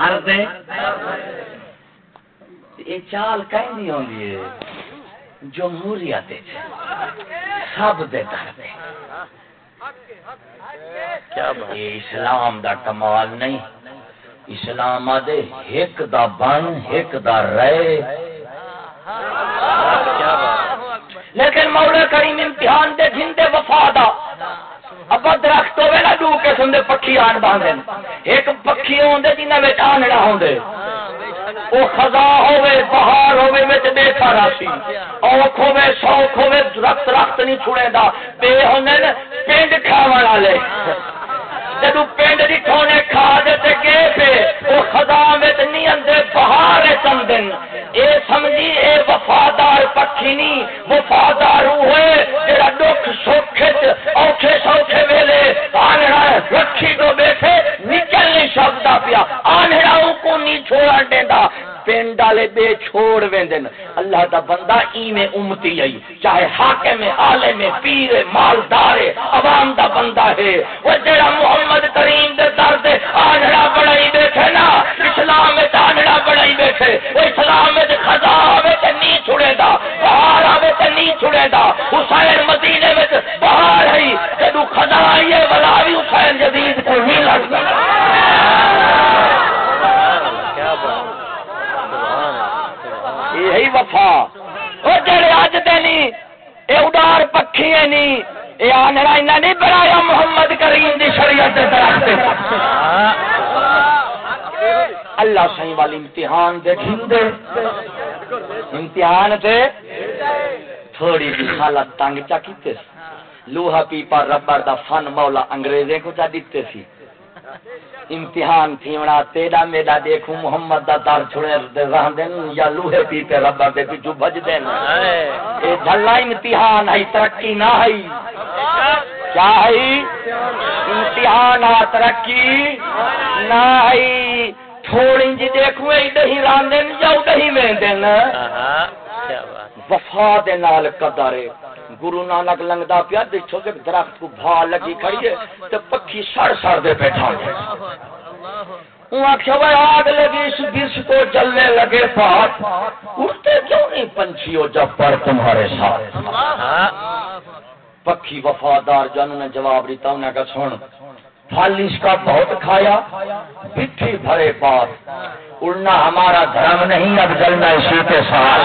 ہر دے یہ چال کہیں نہیں ہوندی ہے؟ جمہوریت سب دے در دے یہ اسلام دا کمال نہیں۔ اسلام دے ایک دا بن ایک دا رہے لیکن مولا کریم امتحان دے جن وفا دا۔ ابا درخت ہوے نا دو قسم دے پکھی آن باندھن ایک پکھی ہوندے جنہاں وچ آنڑا ہوندے۔ وہ خزا ہوے بہار ہوے وچ بیٹھا راسی اوکھ ہوے شوق ہوے درخت درخت نہیں چھڑے دا بے ہوندے پنڈ کھاون والے۔ جدو پنڈ دی کھونے کھا دے تے گئے پہ وہ خزاں وچ نہیں اندے بہار چندن اے سمجھی، اے وفادار پکھی نہیں وفادار ہوئے، جڑا دکھ سکھ اوکھے سوکھے ویلے آنڑا رکھی تو بیٹھے، نکل نہیں سکتا پیا۔ آنڑا کو نہیں چھوڑا دیندا پنڈ والے بے چھوڑ ویندن۔ اللہ دا بندہ ایویں امتی آئی، چاہے حاکم عالم پیر، مالدار، عوام دا بندہ ہے۔ وہ جڑا محمد محمد کریم دے در دے آنڑا بڑائی بیٹھے نا، اسلام وچ آنڑا بڑائی بیٹھے، وہ اسلام وچ خزا آوے تے نہیں چھڑے دا بہار آوے تے نہیں چھڑے دا حسین مدینے وچ بہار ہے جدو خزا آئیے ولا بھی حسین جدید کو نہیں لگتا یہی وفا۔ وہ جڑے اج دینی اے اڈار پکھی ہے نہیں یہ آنڑا انہاں نہیں بنایا محمد کریم دی شریعت دے درخت اللہ سائیں والی امتحان دے دے امتحان دے تھوڑی جی سی حالت تنگ چا کیتے لوہا پیپا ربر دا فن مولا انگریزے کو چا دیتے سی۔ امتحان تھیونا تیڑا میڈا دیکھوں محمد دا دار چھوڑے رہن دین یا لوہے پی پہ ربا دے پیچھو بج دین۔ اے جھلا امتحان ہے ترقی نہ ہے۔ کیا ہے؟ امتحان ہے ترقی نہ ہے۔ تھوڑی جی دیکھوں اے دہی ران دین یا دہی میں دین۔ وفا دے نال قدر گرو نانک لنگدا پیا، دیکھو کہ درخت کو بھا لگی کھڑی ہے، تے پکھی سڑ سڑ دے بیٹھا ہے۔ وہ آخیا بھائی آگ لگی، اس دس کو جلنے لگے پاٹ اٹھتے کیوں نہیں پنچھی ہو جب پر تمہارے ساتھ؟ پکھی وفادار جانو نے جواب دیتا انہیں کہا، سن، پھل اس کا بہت کھایا، پٹھی بھرے پاس اڑنا ہمارا دھرم نہیں، اب جلنا اسی کے ساتھ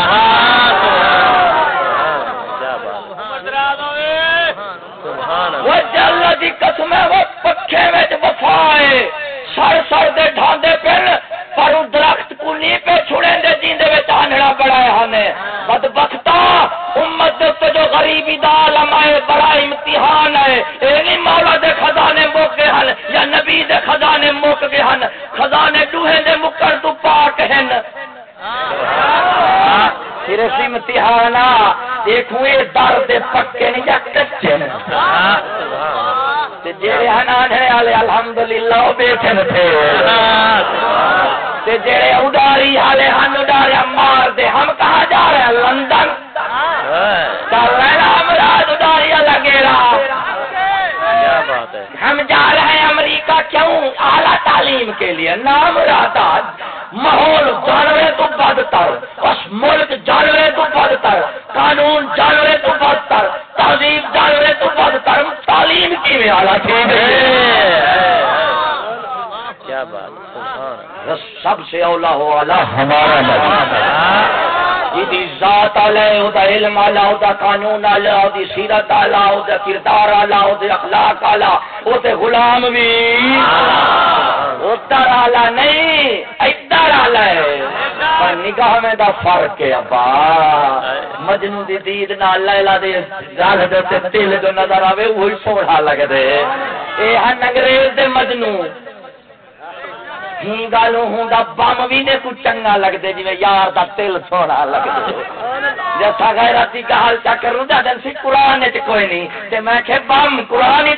وہ جل دی قسم ہے وہ پکھے وچ وفا ہے۔ سر سر دے ڈھاندے پن پر درخت کو نہیں پہ چھڑے دے جیندے وچ آنڑا بڑھائے ہنے بدبختا امت دے جو غریبی دا علماء بڑا امتحان ہے۔ اے نہیں مولا دے خزانے موک گئے ہن یا نبی دے خزانے موک گئے ہن۔ خزانے ڈوہے دے مکر تو پاک ہن۔ صرف امتحان دیکھو یہ درد پکے نہیں یا کچے جڑے ہنانے والے الحمدللہ وہ بیٹھے تھے اڈاری والے ہن اڈاریا مار دے ہم کہاں جا رہے ہیں؟ لندن۔ کر رہے ہیں امراض لگے رہا ہم جا رہے ہیں امریکہ کیوں؟ اعلیٰ تعلیم کے لیے۔ نام رہتا ماحول جانورے تو بدتر بس ملک جانورے تو بدتر قانون جانورے تو بدتر تہذیب جانورے تو بدتر کی کیا بات سب سے اولا ہو اعلیٰ ہمارا ذات علیہ او دا علم علیہ او دا قانون علیہ او دی سیرت علیہ او دا کردار او اخلاق او تے غلام بھی۔ اتر نہیں ادھر علیہ پر نگاہ میں دا فرق ہے ابا۔ مجنو دی دید نہ لیلا دے دے تے تیل جو نظر آوے وہی سوڑا لگ دے اے ہن انگریز دے مجنو ہی گل ہوں بم بھی نے کچھ چنگا لگتے جی یار دا تل سونا لگتا جیسا غیرتی کا حال چا کروں دا دن سی قرآن چ کوئی نہیں تے میں کہ بم قرآن ہی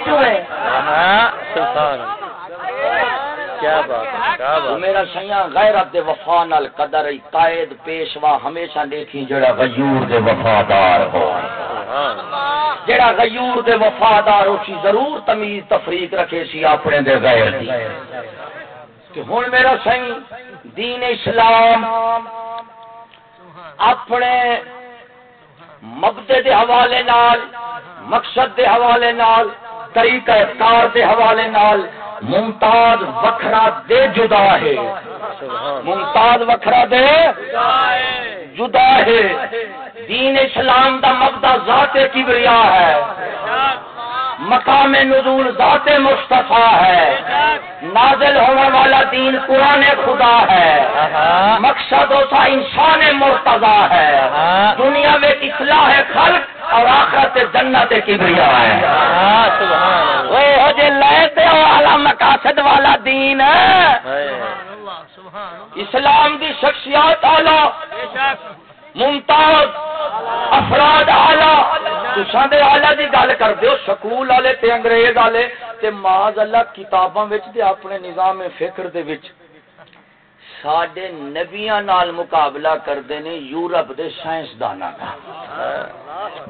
میرا سیاں غیرت دے وفا نال قدر قائد پیشوا ہمیشہ دیکھی جڑا غیور دے وفادار ہو جڑا غیور دے وفادار ہو سی ضرور تمیز تفریق رکھے سی اپنے دے غیر دی کہ ہوں میرا سی دین اسلام اپنے مبدے دے حوالے نال، مقصد دے حوالے نال، طریقہ کار دے حوالے نال ممتاز وکھرا دے جدا ہے۔ ممتاز وکھرا دے جدا ہے۔ دین اسلام دا مبدا ذات کبریا ہے۔ مقام نزول ذات مصطفیٰ ہے۔ نازل ہونے والا دین قرآن خدا ہے۔ مقصد ہوتا انسان مرتضی ہے۔ دنیا میں اصلاح خلق اور آخرت جنت کبریا ہے۔ مقاصد والا دین اسلام دی شخصیات اعلی ممتاز، افراد آلہ تساں دے آلہ دی گل کر دیو سکول والے تے انگریز والے تے ماذ اللہ کتاباں وچ تے اپنے نظام فکر دے وچ۔ ساڈے نبیاں نال مقابلہ کردے نے یورپ دے سائنس سائنسداناں دا۔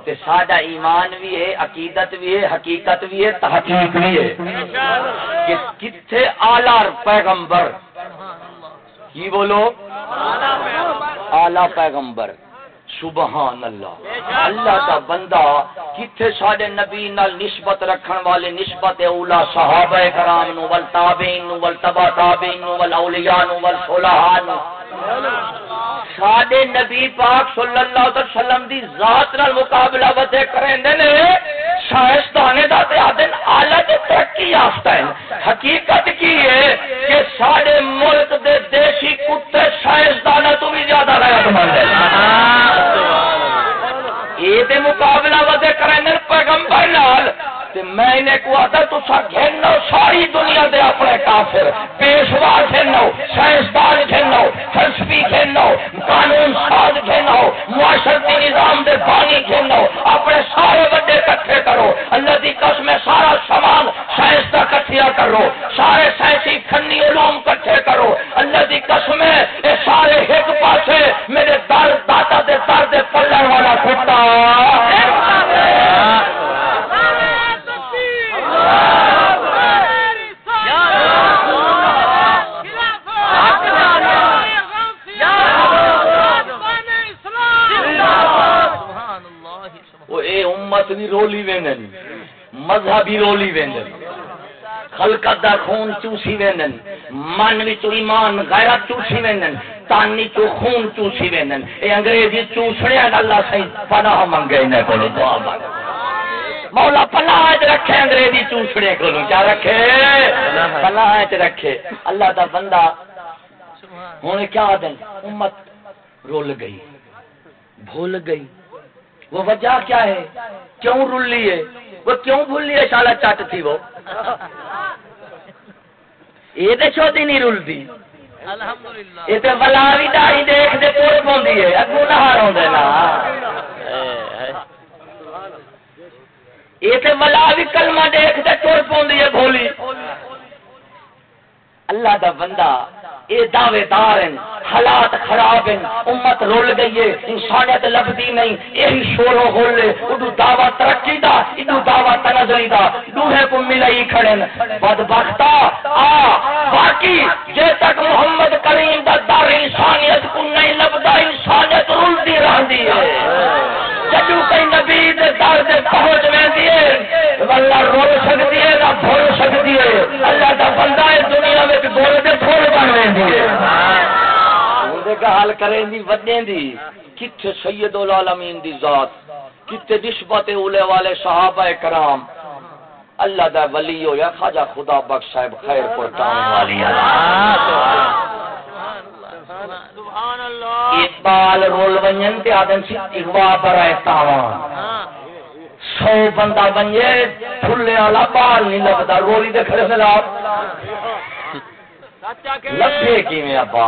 تے ساڈا ایمان بھی ہے، عقیدت بھی ہے، حقیقت بھی ہے، تحقیق بھی ہے۔ کہ کتھے اعلی پیغمبر کی بولو۔ اعلی پیغمبر۔ سبحان اللہ۔ اللہ کا بندہ کتنے سارے نبی نال نسبت رکھن والے نسبت اولا صحابہ کرام نو ول تابعین نو ول تبع تابعین نو ول اولیاء نو ول صلحاء نو۔ ساڈے نبی پاک صلی اللہ علیہ وسلم دی ذات نال مقابلہ وتے کریندے نے سائنسدانے دا تے آدن اعلی تے ترقی یافتہ ہے حقیقت کی ہے کہ ساڈے ملک دے دیسی کتے سائنسداناں تو بھی زیادہ غیرت مند ہیں۔ یہ مقابلہ ودے کریں پیغمبر نال میں انہیں کو آتا تو سا گھنو ساری دنیا دے اپنے کافر، پیشوا گھنو سائنسدان گھنو فلسفی گھنو قانون ساز گھنو معاشرتی نظام دے بانی گھنو اپنے سارے بڑے کٹھے کرو، اللہ دی قسم سارا سامان سائنس کا کٹھیا کرو، سارے سائنسی فنی علوم کٹھے کرو، اللہ دی قسم اے سارے ایک پاسے میرے در دے والا کتا۔ امت نہیں رولی وینن مذہبی رولی وینن خلقت دا خون چوسی وینن من ایمان غیرت چوسی وینن تان چو خون چوسی وینن اے انگریزی چوسڑے اللہ صحیح پناہ منگے نے کولو دعا مانگ مولا پناہ رکھے انگریزی چوسڑے کولو کیا رکھے پناہ رکھے اللہ دا بندہ ہن کیا دن امت رول گئی بھول گئی وہ وجہ کیا ہے کیوں رول لیے وہ کیوں بھول لیے شالا چٹ تھی وہ یہ تو چھوٹی نہیں رلتی یہ تو بلا بھی داری دیکھ دے کوئی پوندی ہے۔ اگو نہار نا۔ یہ تو بلا بھی کلمہ دیکھ دے پوندی ہے بھولی اللہ دا بندہ، اے دعوے دار ہیں، حالات خراب ہیں، امت رول گئی ہے، انسانیت لبدی نہیں، یہی شور و غلے ادو دعوی ترقی دا ادو دعوی تنظری دا، دوہے کو ملائی کھڑن بدبختا، آ، باقی جے تک محمد کریم دا دار انسانیت کو نہیں لبدا انسانیت رول دی رہندی ہے۔ جدو کئی نبی در سے پہنچ ویندی ہے اللہ رو سکتی ہے نہ بھول سکتی ہے۔ اللہ کا بندہ ہے دنیا میں بول دے بھول بن ویندی ہے۔ حل کریں دی ودیں دی۔ کتھے سید العالمین دی ذات کتھے نسبت اولے والے صحابہ کرام۔ اللہ دا ولی ہو یا خواجہ خدا بخش صاحب خیر پرتانے والی۔ اللہ۔ اقبال رول بنجن تے آدم سی اقبال پر آئے تاوان سو بندہ بنجے پھلے والا بال نہیں لگتا رولی دے کھڑے سے لاپ لگے کی میں ابا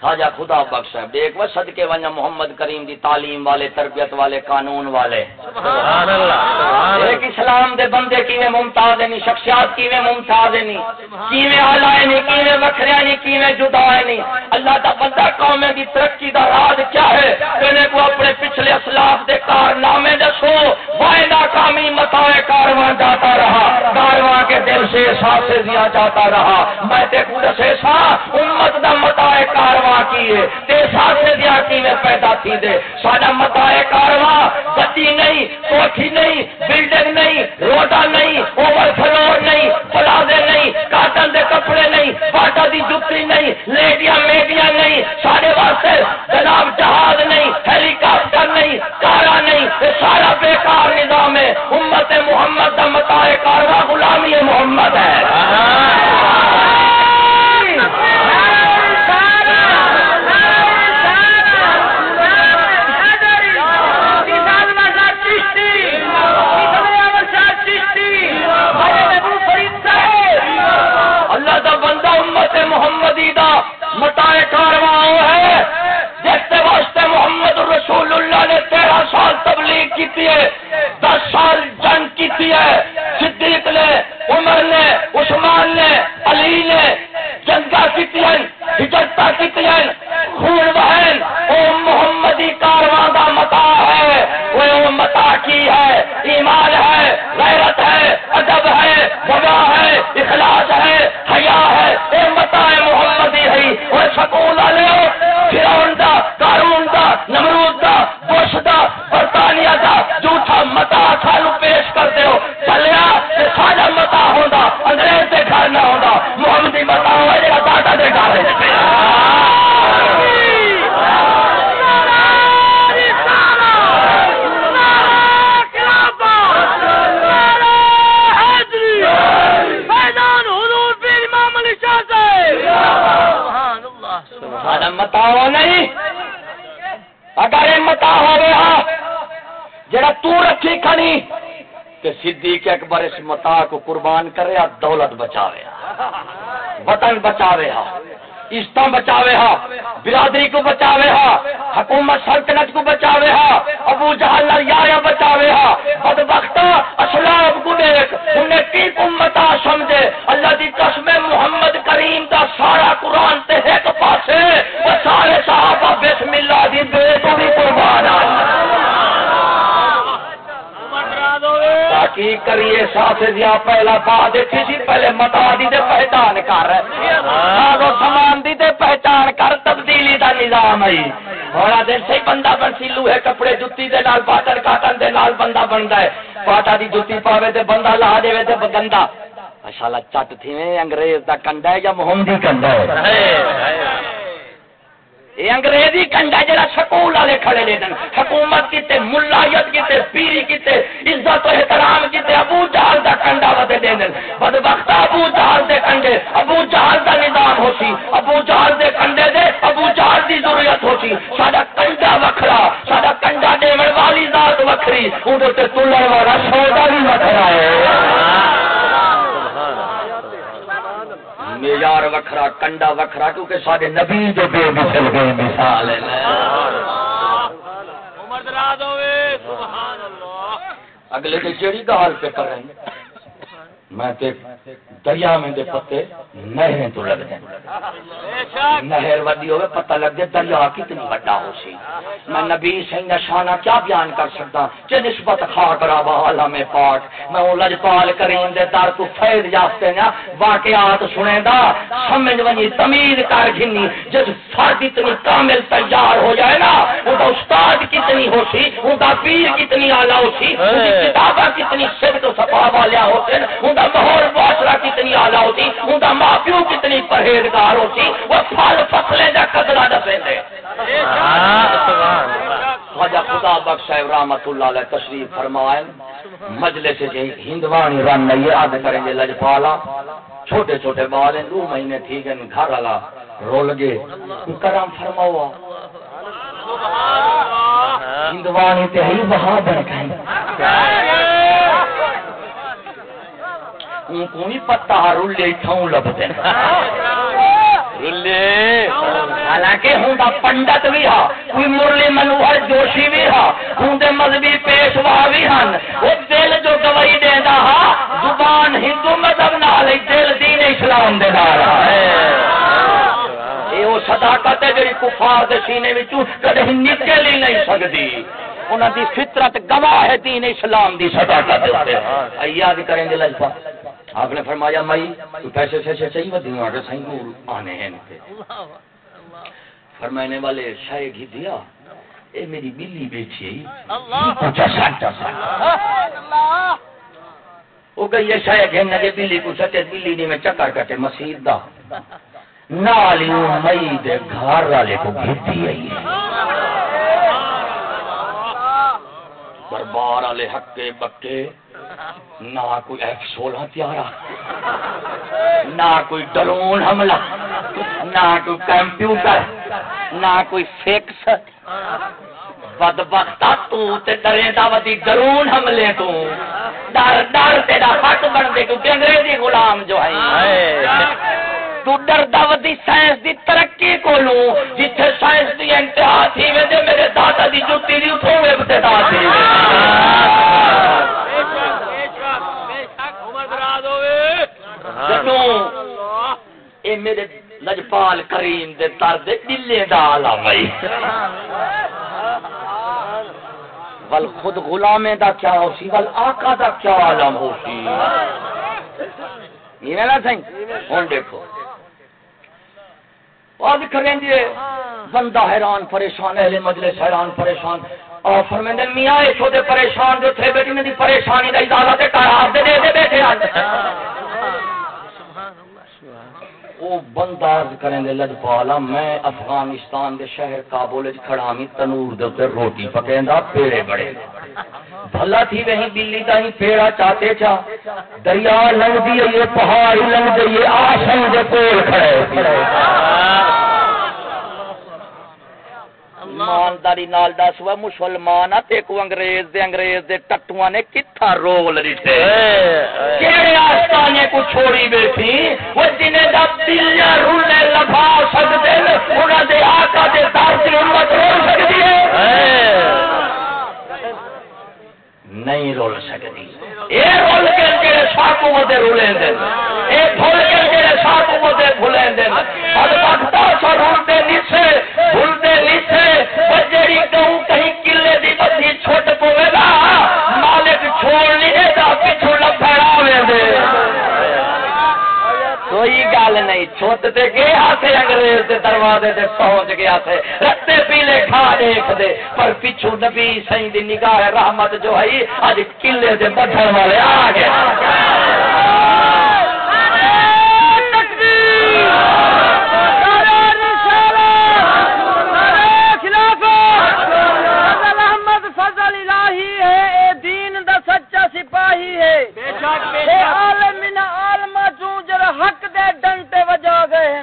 خواجہ خدا بخش ہے دیکھ وہ صدقے ونجا محمد کریم دی تعلیم والے تربیت والے قانون والے۔ سبحان اللہ ایک اسلام دے بندے کیویں ممتاز نہیں شخصیات کیویں ممتاز نہیں کیویں اعلی نہیں کیویں وکھرے نہیں کیویں جدا نہیں۔ اللہ دا بندہ قوم دی ترقی دا راز کیا ہے؟ کنے کو اپنے پچھلے اسلاف دے کارنامے دسو وائے ناکامی متائے کارواں جاتا رہا کارواں کے دل سے احساس سے دیا جاتا رہا۔ میں تے کو دسے سا امت دا متائے کارواں کیے میں پیدا تھی دے۔ ساڈا متا کارواں۔ گتی نہیں، کوٹھی نہیں، بلڈنگ نہیں روڈا نہیں، اوور فلور نہیں، پلازے نہیں، کاٹن دے کپڑے نہیں، باٹا دی جتی نہیں لیڈیا میڈیا نہیں سارے واسطے جناب جہاز نہیں ہیلی کاپٹر نہیں کارا نہیں۔ یہ سارا بیکار نظام ہے۔ امت محمد کا متا کارواں، غلامی محمد ہے۔ کی ہے؟ دس سال جنگ کی ہے۔ صدیق نے، عمر نے، عثمان نے، علی نے جنگا کی ہجرتا کی خون بہن او محمدی کارواں دا متا ہے۔ وہ متا کی ہے۔ ایمان ہے، غیرت ہے، ادب ہے وبا ہے، اخلاص ہے، حیا ہے۔ اے متا محمدی ہے۔ وہ سکون والے متا کو قربان کرے آ، دولت بچاوے وطن بچاوے ہا عشتہ بچاوے ہا برادری کو بچاوے ہا حکومت سلطنت کو بچاوے ہا ابو جہل یا بچاوے ہا بدبختہ کریے ساتھ جی، دیا پہلا با دیکھی سی جی، پہلے متا دی دے پہچان کر۔ سامان دی دے پہچان کر، تبدیلی دا نظام ہے۔ ہونا دن سے بندہ بن سی، لوہے کپڑے، جتی دے نال پاٹر کاٹن دے نال بندہ بندا ہے۔ پاٹا دی جتی پاوے تے بندہ لا دے تے گندا۔ ماشاءاللہ، چٹ تھی انگریز دا کنڈا ہے یا محمدی کنڈا ہے یہ انگریزی کنڈا جڑا سکول والے کھڑے لے دن حکومت کیتے، ملایت کیتے، پیری کیتے، عزت و احترام کیتے، ابو جہل دا کنڈا ودے دے دن بدبخت ابو جہل دے کنڈے، ابو جہل دا نظام ہوسی ابو جہل دے کنڈے دے، ابو جہل دی ضرورت ہوسی ساڈا کنڈا وکھرا، ساڈا کنڈا دیون والی ذات وکھری۔ اون تے تلن والا سودا بھی وکھرا ہے۔ معیار وکھرا، کنڈا وکھرا، کیونکہ سارے نبی جو بے مثل گئے مثال ہے اگلے کے جڑی گال پہ کر رہے ہیں میں تے دریا میں دے پتے نہریں تو لگ جائیں نہر وڈی ہوئے، پتہ لگ جائے دریا کتنی بڑا ہو سی۔ میں نبی سے نشانہ کیا بیان کر سکتا؟ کہ نسبت خاک را بحال ہمیں پاک۔ میں وہ لجپال کریم دے دار تو فید جاستے نا واقعات سنے دا۔ سمجھ ونی، تمیز کر گھنی۔ جس فرد اتنی کامل تیار ہو جائے نا وہ دا استاد کتنی ہو سی وہ دا پیر کتنی آلہ ہو سی وہ کتابہ کتنی صدق و صفا والیا ہوتے ہیں دا ماحول معاشرہ کتنی کتنی آلہ ہوتی، ان کا ماں پیو کتنی پرہیزگار ہوتی، وہ پھل فصلیں کا قدرہ دسے دے خواجہ خدا بخش صاحب رحمت اللہ علیہ تشریف فرمائے، مجلس سے ہندوانی رن نہیں یاد کریں گے، لجپالا، چھوٹے چھوٹے بال ہیں، دو مہینے ٹھیک ہے گھر والا رول گے کرم فرماؤ۔ ہندوانی تے ہی وہاں بیٹھے کو بھی پتا رولے ٹھاؤں لبتے حالانکہ ہوں پنڈت بھی ہا کوئی مرلی منوہر جوشی بھی ہا ہوں مذہبی پیشوا بھی ہن وہ دل جو گواہی دینا ہا زبان ہندو مذہب نال دل دین اسلام دے نال یہ وہ صداقت ہے جی کفار دے سینے وچوں کدی نکل ہی نہیں سکتی انہاں دی فطرت گواہ ہے دین اسلام دی صداقت تے یاد کریں گے لجپا آپ نے فرمایا مائی پیسے سے چاہیے وہ دیوں آگے سائیں نور آنے ہیں فرمانے والے شاہ گھی دیا۔ اے میری بلی بیٹھی سا وہ گئی ہے شاہ گھن لگے بلی کو سچے بلی نہیں میں چکر کٹے مسیح دا۔ نالیوں مئی دے گھر والے کو گھتی آئی ہے۔ دربار والے ہکے بکے۔ نہ کوئی ایف سولہ تیارا نہ کوئی ڈرون حملہ، نہ کوئی کمپیوٹر، نہ کوئی فکس بد بختا ڈرے دا ودی ڈرون حملے تو۔ ڈر ڈر تیرا حق بن دے کیونکہ انگریزی غلام جو ہے تو ڈر ودی سائنس دی ترقی کو جتھے سائنس دی انتہا تھی وے میرے دادا دی جوتی دی اتھوں ابتدا تھی۔ اے میرے لجپال کریم دے تر دے دلے دا عالم ہے۔ ول خود غلامے دا کیا ہو سی، ول آقا دا کیا عالم ہو سی۔ یہ نا سنگ ہن دیکھو۔ آج کریں گے بندہ حیران، پریشان، اہل مجلس حیران، پریشان۔ اور فرمیندے میاں اے چھوٹے پریشان جو تھے بیٹی میں دی پریشانی دا اجازت قرار دے دے دے، بیٹھے خوب بند عرض کریں گے لج پالا، میں افغانستان دے شہر کابل کھڑا می تنور دے اوپر روٹی پکیندا پیڑے بڑے۔ بھلا تھی وہیں بلی دا ہی پیڑا چاہتے چا۔ دریا لنگ دی یہ پہاڑ لنگ دی یہ آشن دے کول کھڑے۔ ایمانداری نال دس وا مسلمان تے کو انگریز دے انگریز دے ٹٹواں نے کتھا رول رٹے کیڑے آستانے کو چھوڑی بیٹھی؟ وہ جنے دا دلیاں رولے لبھا سکدے انہاں دے آقا دے در دی امت رول سکدی ہے۔ نہیں رول سکتی اے رول کے جڑے ساکو ودے رولیں دے۔ اے۔ بھول کے جڑے ساکو ودے بھولیں دے۔ سا رولتے نیچے بھولتے نیچے بجڑی کہوں کہیں کلے دی بدھی چھوٹ پوے گا مالک چھوڑ نہیں دا پیچھو لپھڑا دے کوئی گل نہیں چھوٹ تے گیا تھے انگریز دے دروازے تے پہنچ گیا تھے رتے پیلے کھا دیکھ دے پر پیچھو نبی سائیں دی نگاہ رحمت جو ہے اج قلعے دے بدھن والے آ گئے سپاہی ہے۔ عالم عالم جڑا حق دے ڈنٹے وجا گئے ہیں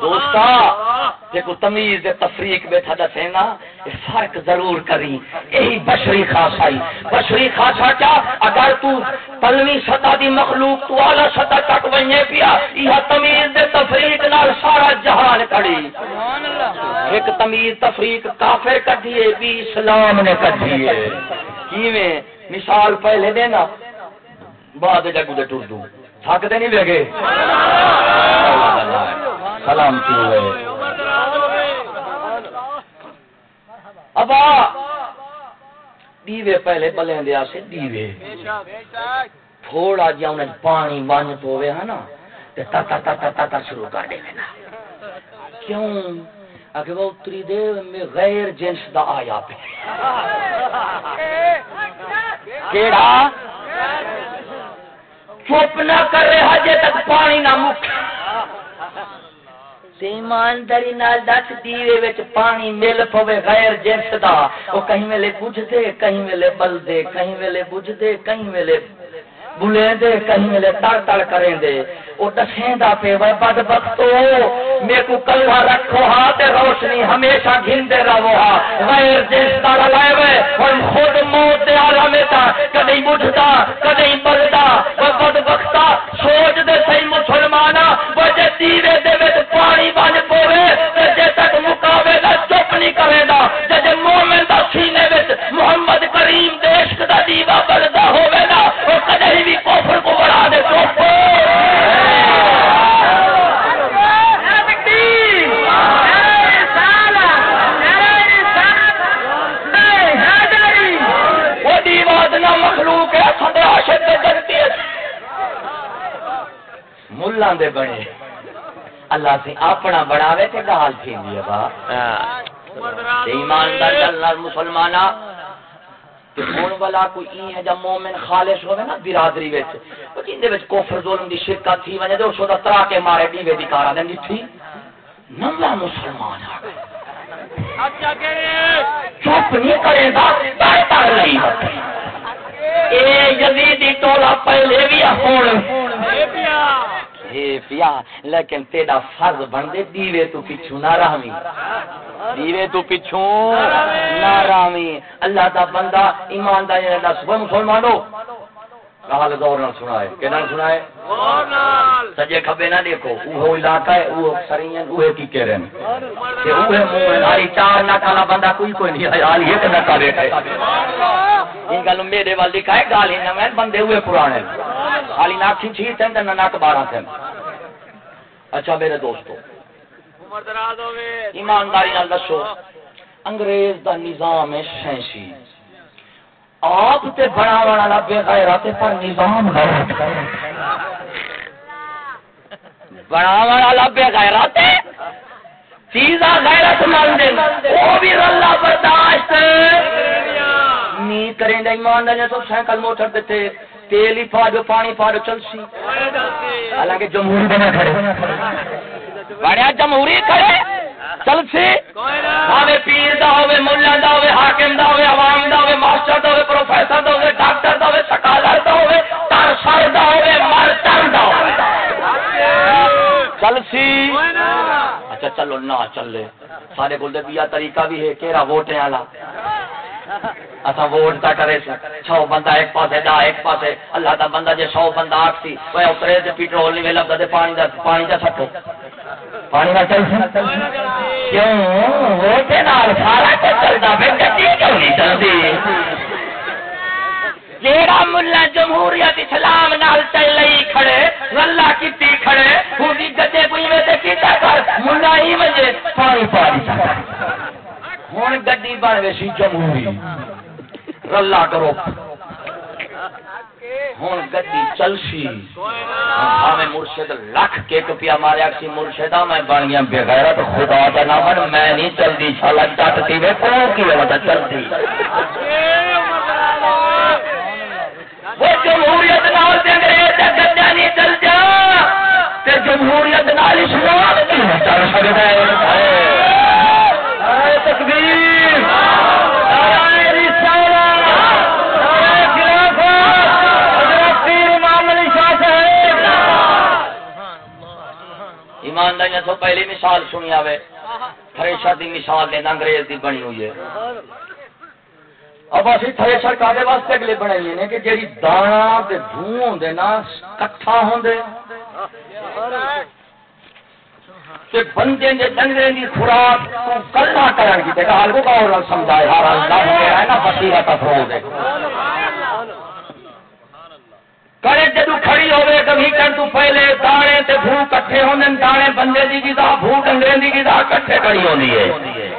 دوستا دیکھو تمیز دے تفریق بیٹھا دسے نا فرق ضرور کری یہی بشری خاصائی۔ بشری خاصا کیا؟ اگر تو پلوی سطح دی مخلوق تو اعلی سطح تک ونے پیا یہ تمیز دے تفریق نال سارا جہان کھڑی ایک تمیز تفریق کافر کڈھیے بھی اسلام نے کڈھیے۔ کیویں؟ مثال پہلے دینا بعد جگو دے ٹر دوں تھکتے نہیں لگے۔ سلام ابا، دیوے پہلے بلے دیا سے دیوے۔ تھوڑا جا انہیں پانی بن پوے ہے ہاں نا تا تا تا تا تا تا شروع کر دے نا کیوں؟ اگر وہ اتری دے میں غیر جنس دا آیا پہ۔ کیڑا؟ چپ نہ کرے، ہجے تک پانی نہ مک ایمانداری نال دس دیوے وچ پانی مل پوے غیر جنس دا۔ او کہیں ویلے بجھ دے کہیں ویلے بل دے کہیں ویلے بجھ دے کہیں ویلے بلیں دے کہیں ملے تڑ تڑ کریں دے۔ او دسیں دا پے وے بد بختو مے کو کلوا رکھو ہا تے روشنی ہمیشہ گھندے رہو ہا۔ غیر جس دا لائے وے ہن خود موت دے عالم تا۔ کدی مٹھدا کدی ملدا وے بد بختا سوچ دے صحیح مسلمانا وجے دیوے دے وچ پانی بن پوے تے جے تک مقابلہ چپ نہیں کرے دا جے مومن دا سینے کریم دیش کا دیوا بلدا ہوے وہ کدی بھی کوفر کو بڑھا دے تو۔ مخلوق ہے بنے۔ اللہ سے اپنا بڑا ہون والا کوئی این ہے جب مومن خالص ہوئے نا برادری وچ او جیندے وچ کفر ظلم دی شرکت تھی ونے تے اس دا ترا کے مارے دیوے دی کارا دے نٹھی نملا مسلمان آ گئے۔ اچھا چپ نہیں کرے گا بہتر نہیں اے یزیدی ٹولا پہلے بھی ہون۔ پیا لیکن تیرا فرض بندے دیوے تو پچھو نہ رہمی دیوے تو پچھو نہ رہمی اللہ دا بندہ ایمانداری نے دس وہ مسلمانو کہال دور نہ سنائے کہ نہ سنائے؟ غور نال۔ سجے کھبے نہ دیکھو وہ علاقہ ہے وہ سرین وہ کی کہہ رہے ہیں؟ کہ وہ منہ ہاری چار نہ کالا بندہ کوئی کوئی نہیں ہے حال یہ کہ نہ کرے ان گل میرے وال لکھا ہے گالی نہ میں بندے ہوئے پرانے۔ خالی نہ کھچی تھے نہ نک بارہ تھے۔ اچھا میرے دوستو عمر دراز ہوے ایمانداری نال دسو انگریز دا نظام ہے شینشی آپ تے بڑا والا بے غیرت پر نظام غیرت بڑا والا بے غیرت چیزا غیرت مند وہ بھی رلا برداشت نہیں کریں گے ایمانداری تو سائیکل موٹر دیتے۔ تیل ہی پا دو پانی پا دو چلسی حالانکہ جمہوری بنا کھڑے۔ بڑا جمہوری کھڑے۔ چلسی کوئی پیر دا ہوے مولا دا ہوے حاکم دا ہوے عوام دا ہوے ماسٹر دا ہوے پروفیسر دا ہوے ڈاکٹر دا ہوے سکالر دا ہوے تر سر دا ہوے مرتر دا ہوے چل چلو، نہ چلے۔ سارے کول بیا طریقہ بھی ہے، کیڑا ووٹیں والا اسا ووٹ تا کرے سی۔ سو بندہ ایک پاسے دا، ایک پاسے۔ اللہ دا بندہ جے سو بندہ آکسی وہ اترے تے پیٹرول نہیں لبدا تے پانی دا پانی دا سٹو۔ پانی دا چل کیوں؟ وہ نال سارا کچھ چلدا پھر گڈی کیوں نہیں چلدی؟ جیڑا ملا جمہوریت اسلام نال چل لئی کھڑے اللہ کیتی کھڑے ہودی گدے کوئی میں تے کیتا کر ملا ہی مجے پانی پانی ہن گڈی بن ویسی جمہوری۔ رلا کرو۔ ہن گڈی چلسی کوئی ہمیں مرشد لکھ کے کپیا ماریا سی مرشدہ میں بن گیا، بے خدا دا نام میں نہیں چلتی شالا ڈٹتی وے کون کی وجہ چلتی اے عمر دراز ہوے وہ جمہوریت نال تے انگریز تے گڈا نہیں چل جا تے جمہوریت نال اسلام نہیں چل سکدا ہے۔ اے تکبیر۔ نعرہ رسالت نعرہ خلافت۔ حضرت پیر امام علی شاہ صاحب۔ ایمانداری تو پہلی مثال سنی آوے۔ تھریشر دی مثال دینا انگریز دی بنی ہوئی ہے۔ اب اسی تھریشر کادے واسطے اگلے بنائی نے کہ جیڑی دانا تے دھوں ہوندے نا، کٹھا ہوندے۔ تے بندے دے ڈنگرے دی خوراک کو کلنا کرن کی تے حال کو اور سمجھائے ہاں ہر اللہ ہے نا بصیرت افروز ہے کڑے جدو کھڑی ہوئے کبھی کر تو پہلے دانے تے بھو کٹھے ہوندے، دانے بندے دی غذا بھو ڈنگرے دی غذا کٹھے کڑی ہوندی ہے۔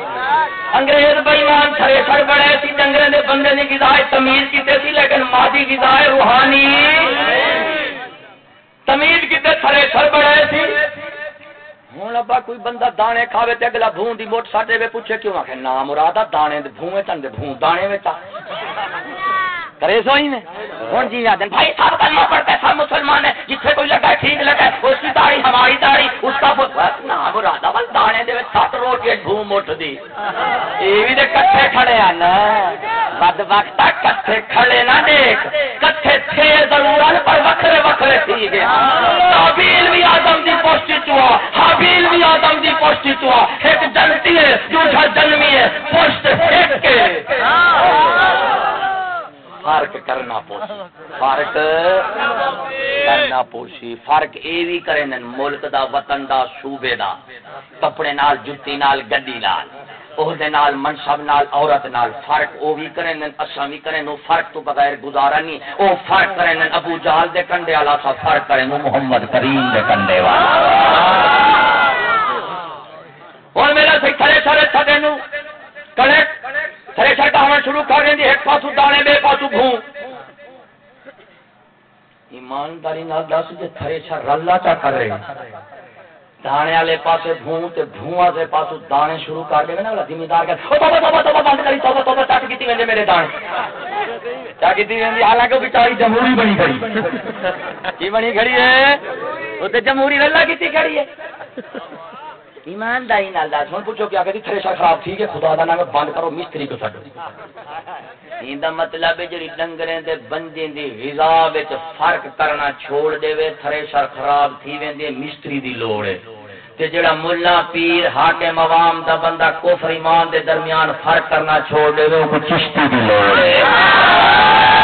انگریز بےمان کھڑے سر بڑے سی ڈنگرے دے بندے دی غذا تمیز کیتے سی، لیکن مادی غذا روحانی۔ تمیز کیتے کھڑے سر بڑے سی۔ ہوں ابا، کوئی بندہ دانے کھاوے تے اگلا بھون دی موٹ ساٹے وے پوچھے کیوں؟ آخے نا مرادا دانے دے بھوئے چن بھون، دانے وچ آ۔ کرے سو ہی نے ہوں جی آدن بھائی سب کلمہ پڑھتے ہیں سب مسلمان ہیں۔ جتھے کوئی لگا ہے، ٹھیک لگا ہے۔ اس کی داڑھی، ہماری داڑھی، اس کا فوٹ نا مرادا بس دانے دے وچ سات روٹی بھون مٹ دی یہ بھی تے کٹھے کھڑے ہیں نا بد وقت کٹھے کھڑے نہ دیکھ۔ کٹھے تھے ضرور پر وکھرے وکھرے تھی گئے۔ حابیل بھی آدم دی پوسٹی چوا حابیل بھی آدم دی پوسٹی چوا ایک جنتی ہے دوسرا جنمی ہے۔ پوسٹ ایک کے۔ فرق کرنا پوشی۔ فرق کرنا پوشی۔ فرق اے بھی کرے نن، ملک دا، وطن دا، صوبے دا۔ کپڑے نال، جُتی نال، گڈی نال۔ عہدے نال، منصب نال، عورت نال۔ فرق او بھی کرے نن، اساں بھی کرے نو فرق تو بغیر گزارا نہیں۔ او فرق کرے نن، ابو جہل دے کنڈے والا سا فرق کرے نو محمد کریم دے کنڈے والا۔ ہاں۔ اور میرا سی کھڑے سارے تھڈے نو۔ کڑے۔ تھریشر کا شروع کر رہی جی، ایک پاسو دانے، بے پاسو گھوں ایمانداری نال دس جے تھرے چا رلا چا کر رہے دانے والے پاسے بھون تے بھون والے پاسو دانے شروع کر دے نا زمیندار کہ او توبہ توبہ توبہ بند کری، توبہ توبہ چٹ کیتی ویندے میرے دانے۔ چا کیتی ویندی حالانکہ بیچاری جمہوری بنی کھڑی۔ کی بنی کھڑی ہے؟ او تے جمہوری رلا کیتی کھڑی ہے۔ ایمانداری نال دس۔ ہن پوچھو کیا کہ جی تھریشر خراب تھی کہ خدا دا نام بند کرو، مستری کو چھڈو۔ ایندا مطلب ہے جڑی ڈنگریں دے بندے دی غذا وچ فرق کرنا چھوڑ دے وے تھریشر خراب تھی ویندی، مستری دی لوڑ ہے۔ تے جڑا ملا پیر، حاکم عوام دا بندہ کفر ایمان دے درمیان فرق کرنا چھوڑ دے وے او چشتی دی لوڑ ہے۔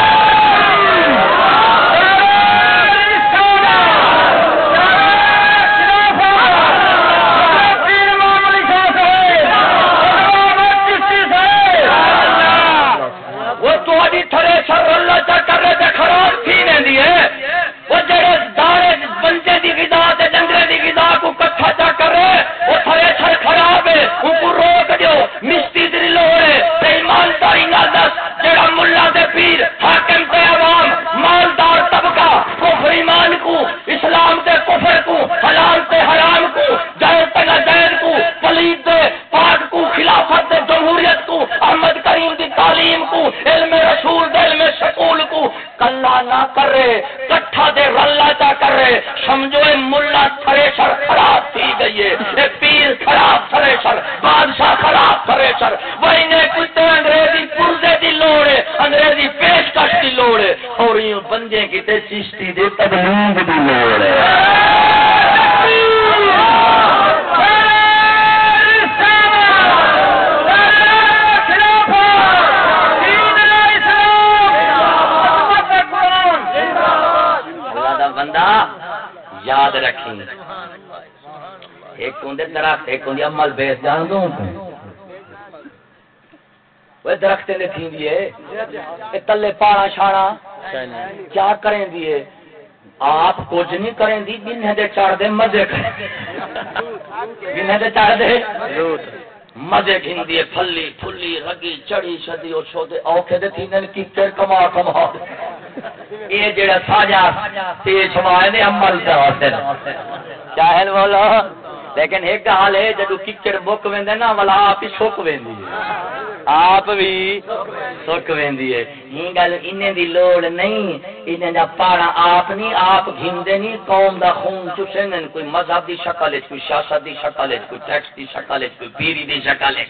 ایک ہوں عمل بیس جان دو وہ درخت نے تھی دیے تلے پاڑا شاڑا۔ کیا کریں دیے آپ کچھ نہیں کریں دی، جنہیں دے چڑھ دے مزے کریں۔ جنہیں دے چڑھ دے مزے گھن دیے پھلی پھلی، رگی چڑی شدی اور چھوڑے اوکھے دے تھی نن کی کر کما کما۔ یہ جڑا ساجا، تیز ہمارے نے عمل سے حاصل چاہل بولو۔ لیکن ایک حال ہے، جدو ککڑ بک ویندے نا، والا آپ ہی سک ویندی ہے۔ آپ بھی سک ویندی ہے۔ یہ گل انہیں دی لوڑ نہیں۔ انہیں دا پارا آپ نہیں آپ گھندے نہیں قوم دا خون چسنن کوئی مذہب دی شکل ہے، کوئی سیاست دی شکل ہے، کوئی ٹیکس دی شکل ہے، کوئی پیری دی شکل ہے۔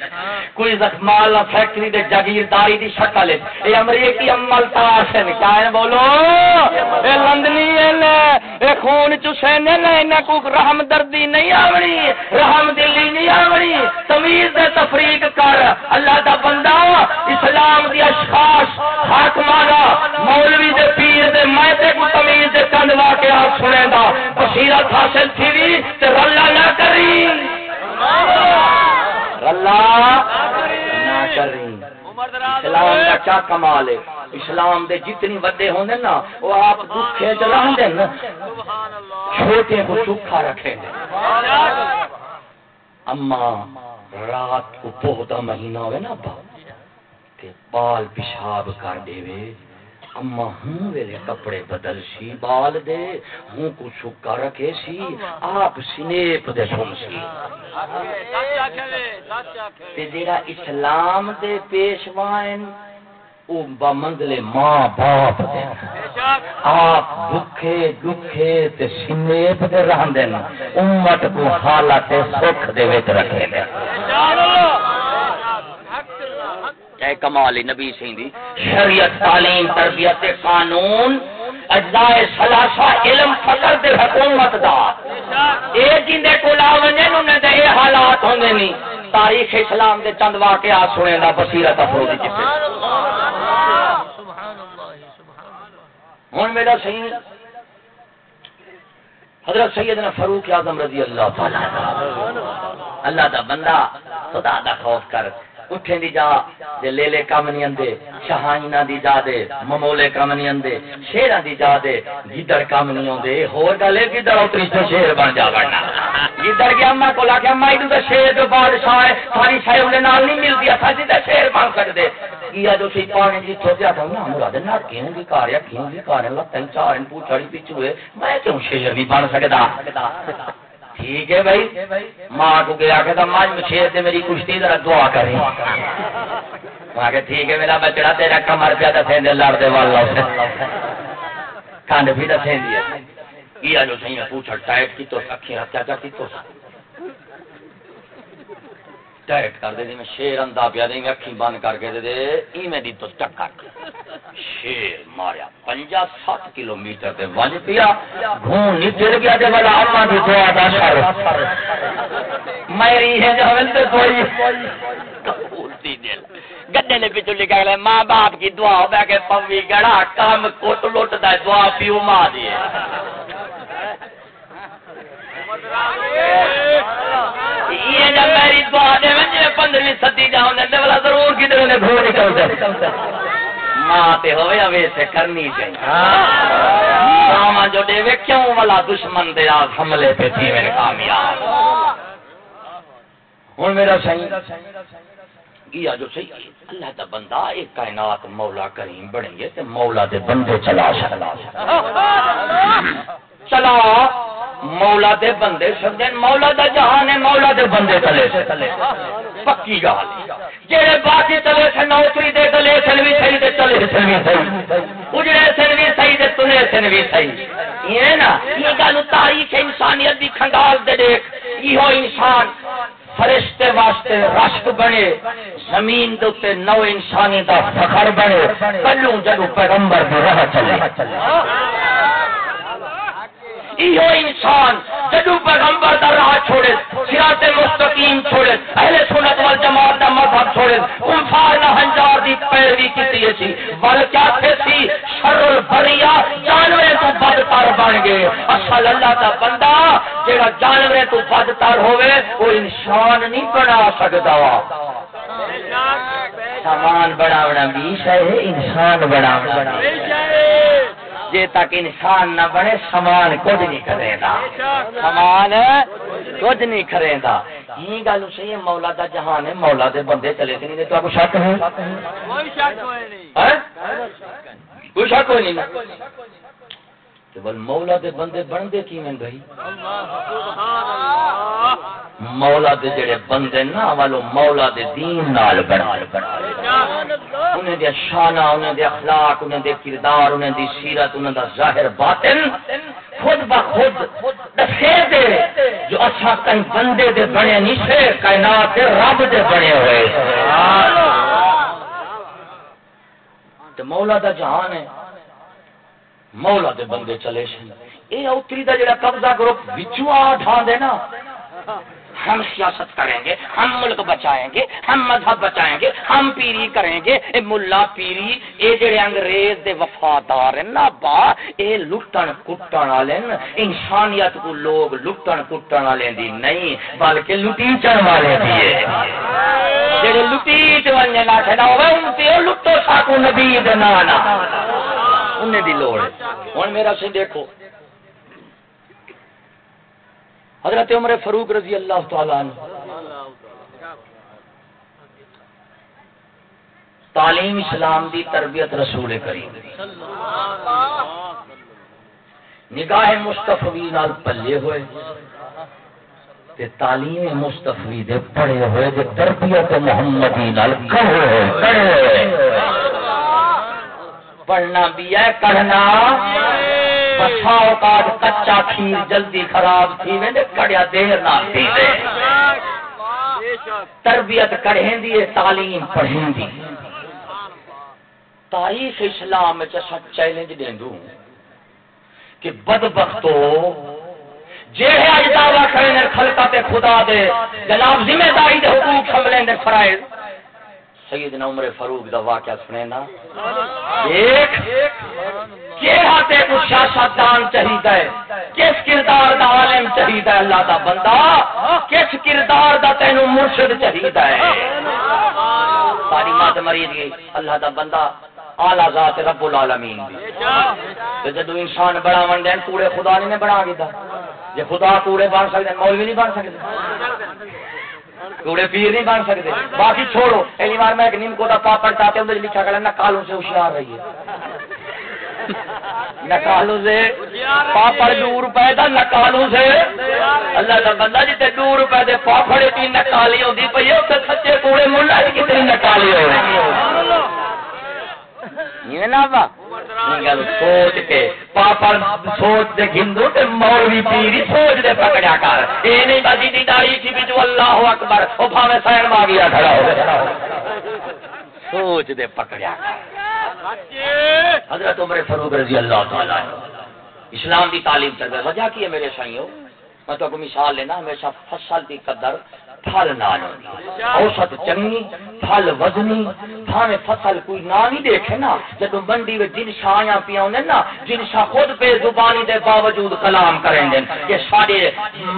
کوئی زخمال فیکٹری دے جاگیرداری دی شکل ہے۔ اے امریکی عمل تاشن کیا ہے؟ بولو۔ اے لندنی اے خون چسنن انہیں کوئی رحم دردی نہیں آوری۔ رحم دلی نہیں آوری۔ تمیز دے تفریق کر۔ اللہ دا بندہ، اسلام دی اشخاص حاکمانا مولوی دے پیر دے مائتے کو تمیز دے کند واقعہ سنے دا، بصیرت حاصل تھی بھی تے رلا نہ کری۔ رلا نہ کری۔ اسلام کا کیا کمال ہے؟ اسلام دے جتنی وڈے ہوندے نا، وہ آپ دکھے چلان دے نا۔ چھوٹے کو سکھا رکھے۔ دے اما رات کو مہینہ ہوئے نا تے بال پیشاب کر دے وے۔ اما ہوں ویلے کپڑے بدل سی بال دے۔ ہوں کو سکا رکھے سی آپ سنیپ دے سن سی۔ تے جیڑا اسلام دے پیشوائن بمنگلے ماں باپ دے۔ آپ دکھے دکھے تے سنیپ دے رہن دینا امت کو حالت سکھ دے ویت رکھے دے۔ اے کمال نبی سین دی۔ شریعت تعلیم تربیت قانون اجزاء ثلاثہ علم فقر دے حکومت دا۔ اے جن دے کول آونے انہاں دے اے حالات ہوندے نہیں تاریخ اسلام دے چند واقعات سنے دا بصیرت افروزی جتے ہن میرا صحیح حضرت سیدنا فاروق اعظم رضی اللہ تعالی اللہ دا بندہ خدا دا خوف کر۔ اٹھیں دی جا دے لے لے کام نہیں اندے شہائنہ دی جا دے، ممولے کام نہیں اندے، شیرہ دی جا دے گیدر کام نہیں اندے ہور گلے گیدر اتری تو شیر بن جا بڑھنا گیدر کی اممہ کو لاکے اممہ ایدو دا شیر دو بادشاہ ہے، ساری شاہ انہیں نال نہیں مل دیا جی دا شیر بن سکتے کیا جو سی پانی جی تو کیا تھا نا مراد نہ کیوں دی کار یا کیوں دی کار اللہ تن چار ان پوچھڑی پیچھے میں کیوں شیر نہیں بن سکتا ٹھیک ہے بھائی ماں کو گیا کہ ماں شیر سے میری کشتی ذرا دعا کریں ماں کہ ٹھیک ہے میرا بچڑا تیرا کمر پہ دسیں دے لڑ دے والا کنڈ بھی دسیں دیا کیا جو صحیح پوچھڑ ٹائٹ کی تو اکھیں کیا کیا کی تو ٹائٹ کر دے جی، میں شیر اندا پیا دیں اکھی بند کر کے دے ای میں دی تو ٹکر شیر ماریا، پنجا سات کلو میٹر تے ونج پیا۔ گھون نچڑ گیا دے والا اما دی دعا دا شر۔ میری ہے جو تے کوئی کپورتی دل۔ گڈے نے پیچھے لکھا گیا ماں باپ کی دعا ہو بہ کے پوی گڑا کام کوٹ لوٹ دا دعا پیو ماں دی یہ جب میری دعا دے پندرہویں جاؤں دے والا ضرور کدھر نے نکل دے ماں تے کرنی چاہیے۔ جو دے وے کیوں والا دشمن دے آ حملے پہ تھی کامیاب۔ ہوں میرا گیا جو صحیح اللہ دا بندہ ایک کائنات مولا کریم بنے گے تے مولا دے بندے چلا چلا چلا مولا دے بندے سمجھے، مولا دا جہان ہے، مولا دے بندے تلے تلے پکی گال۔ جہے باقی تلے سے، نوکری دے تلے سن بھی صحیح دے تلے سن بھی صحیح اجڑے سن بھی صحیح دے، تلے سن بھی صحیح یہ نا، یہ گل تاریخ انسانیت دی کھنگال دے دیکھ۔ یہ انسان فرشتے واسطے رشک بنے۔ زمین دے نو انسانی دا فخر بنے۔ کلوں جدو پیغمبر بھی رہ چلے۔ ایو انسان، جدو پیغمبر دا راہ چھوڑے سیرات مستقیم چھوڑے، اہل سنت والجماعت دا مذہب چھوڑے، انفار نہ ہنجار دی پیروی کیتی سی، بلکہ تھے سی شر البریا جانورے تو بدتر بن گئے۔ اصل اللہ دا بندہ جیڑا جانورے تو بدتر ہوئے وہ انسان نہیں بنا سکتا سامان بڑا بھی ہے انسان بڑا بڑا جے تک انسان نہ بنے سامان کچھ نہیں کرے گا سامان کچھ نہیں کرے گا یہ گل صحیح ہے مولا دا جہان ہے مولا دے بندے چلے تھے نہیں تو آپ شک ہے؟ کوئی شک کوئی نہیں۔ بل مولا دے بندے بنتے کی میں بھائی؟ مولا دے جڑے بندے نا والو مولا دے دین نال بنا بنا انہیں دے شانہ انہیں دے اخلاق انہیں دے کردار انہیں دی سیرت انہیں دا ظاہر باطن خود بخود دسے دے، جو اچھا کہیں بندے دے بنے نہیں سے کائنات دے رب دے بنے ہوئے۔ تو مولا دا جہان ہے۔ مولا دے بندے چلے سن اے اوتری دا جڑا قبضہ گروپ وچوں آ ٹھان دے نا۔ ہم سیاست کریں گے، ہم ملک بچائیں گے، ہم مذہب بچائیں گے، ہم پیری کریں گے۔ اے ملا پیری، اے جڑے انگریز دے وفادار ہیں، نا با، اے لٹن کٹن والے انسانیت کو لوگ لٹن کٹن والے دی نہیں، بلکہ لٹیچن والے دی ہے۔ جڑے لٹیچ ونجے نہ کھڑا ہوے ان تے لٹو ساکو نبی دے نانا۔ انہیں دی لوڑ ہے۔ ہن میرا سے دیکھو۔ حضرت عمر فروق رضی اللہ تعالیٰ عنہ۔ تعلیم اسلام دی تربیت رسول کریم۔ نگاہ مستفوی نال پلے ہوئے۔ تے تعلیم مستفوی دے پڑھے ہوئے، دے تربیت محمدی نال کھڑے ہوئے۔ پڑھنا بھی ہے پڑھنا بسا اوقات کچا کھیر جلدی خراب تھی ویندے کڑیا دیر نہ تھی دے تربیت کڑھیں دی تعلیم پڑھیں دی تاریخ اسلام میں چسا چیلنج دیں دوں کہ بدبختو جے ہے اج دعویٰ کریں خلقات خدا دے، جناب ذمہ داری دے حقوق حملیں دے فرائض۔ سیدنا عمر فاروق دا واقعہ سنے نا۔ کو چاہیے کس کردار دا عالم چاہیے اللہ دا بندہ؟ کس کردار دا تینوں مرشد چاہیے ساری مات مری گئی۔ اللہ دا بندہ آلہ ذات رب العالمین جدو انسان بڑا ون دین کوڑے خدا نے بنا دیتا۔ جے خدا کوڑے بن سکتے مولوی نہیں بن سکتے کوڑے پیر نہیں بن سکتے۔ باقی چھوڑو اگلی بار میں ایک نیم کو پاپڑ چاہتے اندر لکھا کر کالوں سے ہوشیار رہی ہے نکالوں سے، پاپڑ دو روپے کا نکالوں سے۔ اللہ کا بندہ جیتے دو روپے دے پاپڑ کی نکالی ہوتی پی ہے سچے کوڑے ملا کتنی نکالی ہو سوچ کے پاپا سوچ دے تے مولوی سوچ دے پکڑیا کر۔ اے نہیں دی داڑھی تھی اللہ اکبر، او بھاوے سائن کھڑا ہو سوچ دے پکڑیا کر۔ حضرت عمر فاروق رضی اللہ تعالی اسلام دی تعلیم کر وجہ کی ہے میرے سائیوں؟ میں تو مثال لینا، ہمیشہ فصل کی قدر پھل نال. اوسط چنگی، پھل وزنی. تھانے فصل کوئی نہ نہیں دیکھے نا. جب منڈی میں جن شایاں پیا ہونے نا، جن شاہ خود بے زبانی دے باوجود کلام کریں دیں کہ سارے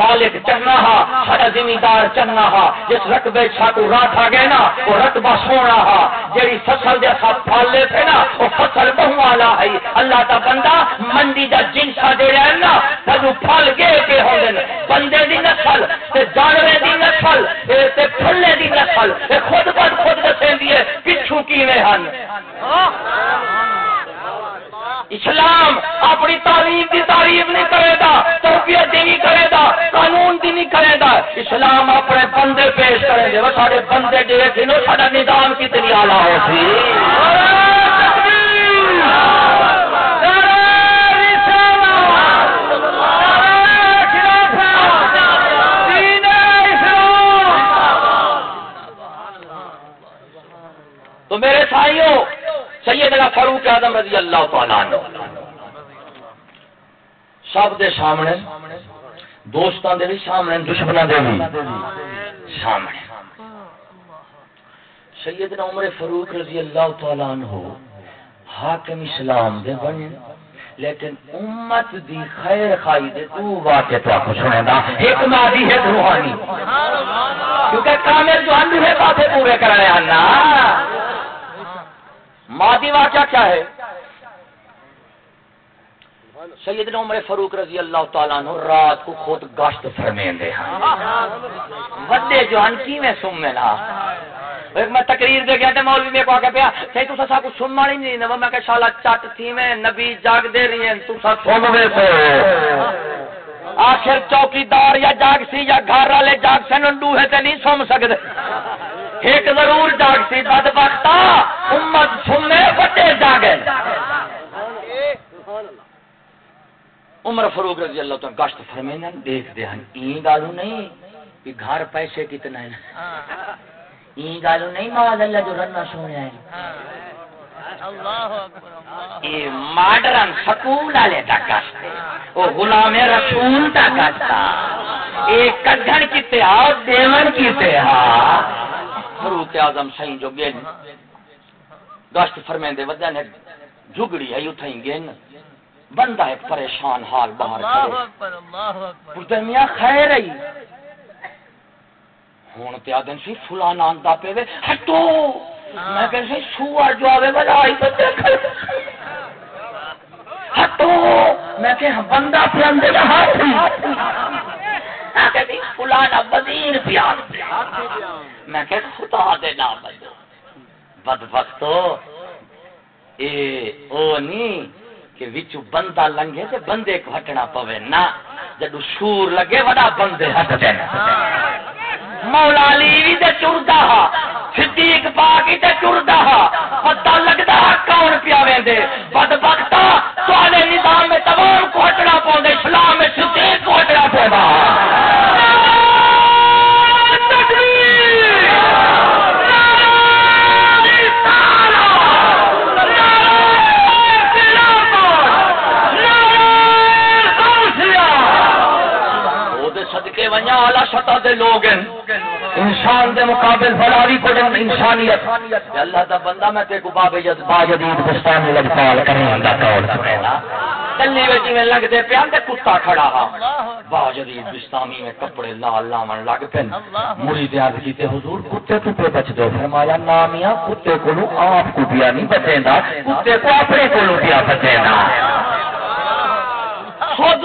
مالک چنگا ہا سارا زمیندار چنگا ہا. جس رقبے چھاٹو رات آ گئے نا وہ رقبہ سونا ہا. جیڑی فصل دے ساتھ پھل لے تھے نا وہ فصل بہو والا ہے. اللہ کا بندہ منڈی دا جن شاہ دے رہے نا تجو پھل گے کے ہوں بندے دی نسل تے جانورے دی نسل نسل پھلے دی نسل خود بد خود دسیں ہے پچھو کیویں ہن؟ اسلام اپنی تعلیم کی تعریف نہیں کرے گا، تربیت دی نہیں کرے گا، قانون دی نہیں کرے گا۔ اسلام اپنے بندے پیش کرے گا سارے بندے دیکھ لو سارا نظام کتنی آلہ ہو سی تو میرے سائیوں، سیدنا فاروق اعظم رضی اللہ تعالیٰ عنہ۔ سب دے سامنے دوستان دے بھی سامنے دشمنوں دے بھی سامنے۔ سیدنا عمر فاروق رضی اللہ تعالیٰ عنہ حاکم اسلام دے بنے لیکن امت دی خیر خائی دے تو واقع تو آپ سنے دا ایک مادی ہے روحانی۔ کیونکہ کامل جو اندر ہے، باتیں پورے کرنے آنا۔ مادی واقعہ کیا ہے؟ سیدنا عمر فاروق رضی اللہ تعالیٰ عنہ رات کو خود گشت فرمین دے ہاں وڈے جو ہن کی میں سمے نا؟ ایک میں تقریر دے گیا تے مولوی میں کو آ کے پیا تے تو سا کو سننا نہیں نہیں میں کہ شالا چٹ تھی میں نبی جاگ دے رہی ہیں تو سا سن میں سے آخر چوکیدار یا جاگ سی یا گھر والے جاگ سے ننڈو ہے تے نہیں سن سکدے۔ ایک ضرور جاگ سی بد وقتا امت سننے بڑے جاگے۔ عمر فروغ رضی اللہ تعالی گشت فرمینا دیکھ دے ہن، این گالو نہیں کہ گھر پیسے کتنا ہے این گالو نہیں ماذ اللہ جو رنہ سونے آئے یہ ماڈرن سکول والے کا گشت وہ غلام رسول کا گشت ایک کدھن کیتے ہاں دیون کیتے ہاں فروخ آزم سائیں جو گین گشت فرمین دے ودیا نے جھگڑی ہے تھیں گین بندہ ایک پریشان حال باہر کرے میاں خیر ہے۔ ہون تے آدن سی فلان آندا پہ وے ہٹو۔ میں کہ سی سوار جو آوے بلا آئی تو دیکھ۔ ہٹو۔ میں کہ بندہ پلندے دا ہاتھ فلانا وزیر پیار میں کہ خدا دے نام بجو بد وقتو اے، او نہیں کہ وچو بندہ لنگے تے بندے کو ہٹنا پوے. نا جدو شور لگے وڈا بندے ہٹ دینا مولا علی بھی چردا ہا، صدیق پاک تے چردا ہا. پتہ لگدا کون پیا ویندے. بد وقتا نظام میں تمام کو ہٹنا پوندے، اسلام میں صدیق کو ہٹنا پوندا سطح دے لوگ ہیں۔ انسان دے مقابل فلاوی کو دن انسانیت۔ اللہ دا بندہ میں تے کو باب جد با جدید بستان لگتا کرنے دا قول سنینا کلی وچ میں لگ دے پیان تے کتا کھڑا ہا با جدید بستانی میں کپڑے لال لامن لگ پن مرید عرض کیتے، حضور کتے تو پہ بچ دو۔ فرمایا نامیا کتے کو آپ کو دیا نہیں بچیندا کتے کو اپنے کو دیا بچیندا خود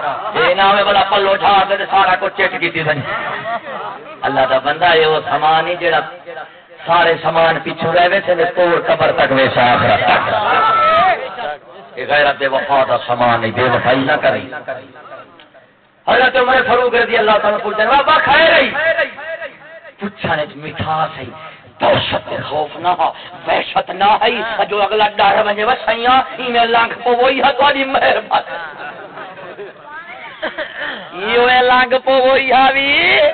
اے نام بڑا پلو جھاڑ دے سارا کو چٹ کیتی ونی اللہ دا بندہ اے وہ سامان ہی جڑا سارے سامان پیچھے رہ ویسے نے توڑ قبر تک ویسا آخرت تک۔ یہ غیرت بے وفا دا سامان نہیں، بے وفائی نہ کری حضرت عمر فاروق رضی اللہ تعالیٰ پوچھتے ہیں، بابا کھائے رہی۔ پوچھنے مٹھاس ہے۔ دہشت خوف نہ ہو، وحشت نہ ہے۔ جو اگلا ڈر بنے وسائیاں ای میں لنگ پو وہی ہے تہاڈی مہربانی۔ یہ لنگ پو وہی ہے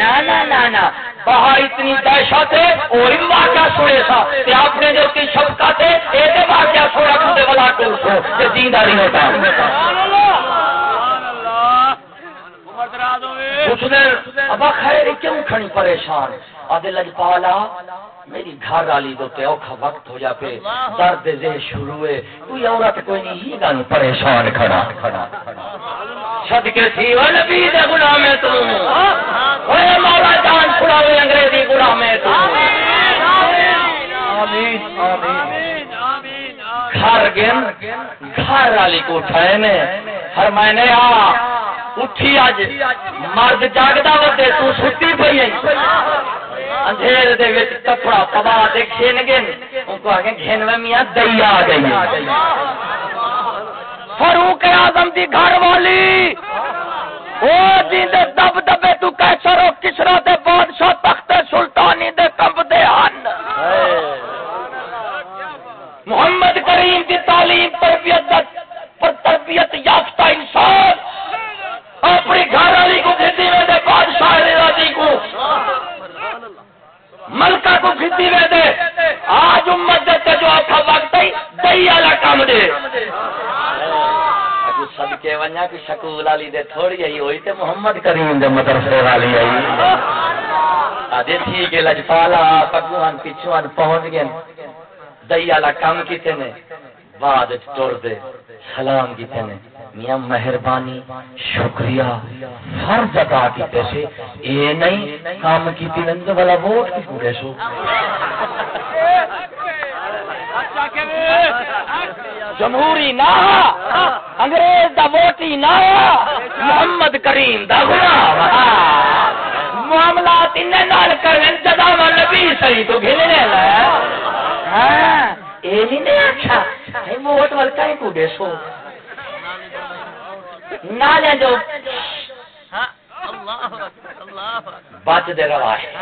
نہ نہ نہ باہر اتنی دہشت ہے وہی واقعہ سنے سا۔ تے اپنے جو کی شفقت ہے، اے تے واقعہ سوڑا کھدے والا ٹول سو۔ تے زندہ نہیں ہوتا۔ سبحان اللہ سبحان اللہ عمر دراز ہوئے اس نے ابا خیر، کیوں کھڑی پریشان؟ آدھے لجپالا میری گھر والی تو تے اوکھا وقت ہو جا پہ درد دے شروع ہے کوئی عورت کوئی نہیں ہی گانو پریشان کھڑا کھڑا شد کے سی و نبی دے غلام ہے تو۔ اے مولا جان چھڑاوے انگریزی غلام ہے تو۔ آمین آمین گھر گن گھر والی کو اٹھائے نے۔ آ اٹھی اج مرد جاگدا ودے تو ستی پئی اندھیر دے وچ کپڑا پوا دے کھین گن ان کو آگے گھن میں میاں دئی آ گئی۔ فاروق اعظم دی گھر والی، او جی دب دبے تو کیسر و کسرا دے بادشاہ تخت سلطانی دے کمب دے ہن۔ محمد کریم کی تعلیم، تربیت، پر تربیت یافتہ انسان، اپنی گھر والی کو کھیتی میں دے بادشاہ راضی کو ملکہ کو کھیتی میں دے۔ آج امت دیتے جو آخا وقت ہے دئی والا کام دے۔ سب کے ونیا کہ شکول علی دے تھوڑی آئی، ہوئی تے محمد کریم دے مدرسے والی آئی۔ ادے تھی کہ لجپالا پگوان پیچھوان پہنچ گئے۔ دئی والا کام کیتے نے۔ بعد ٹر دے۔ سلام کیتے نے میاں مہربانی، شکریہ۔ ہر جگہ کی پیسے اے نہیں، کام کی تیرند والا ووٹ کی پورے سو۔ جمہوری نہ انگریز دا ووٹی نہ محمد کریم دا غلام معاملات ان نال کرن جدا نبی صحیح تو گھنے لے ہاں اے نہیں اچھا ووٹ ول کہیں کو دے سو۔ نالے جو۔ بچ دے رہا ہے۔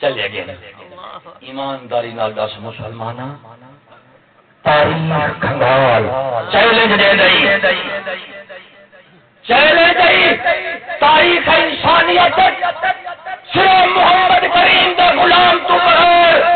چلے گئے۔ ایمانداری نال دس مسلمان تاریخ کھنگال۔ چیلنج دے دئی۔ چیلنج دئی۔ تاریخ انسانیت۔ صرف محمد کریم دا غلام تو بغیر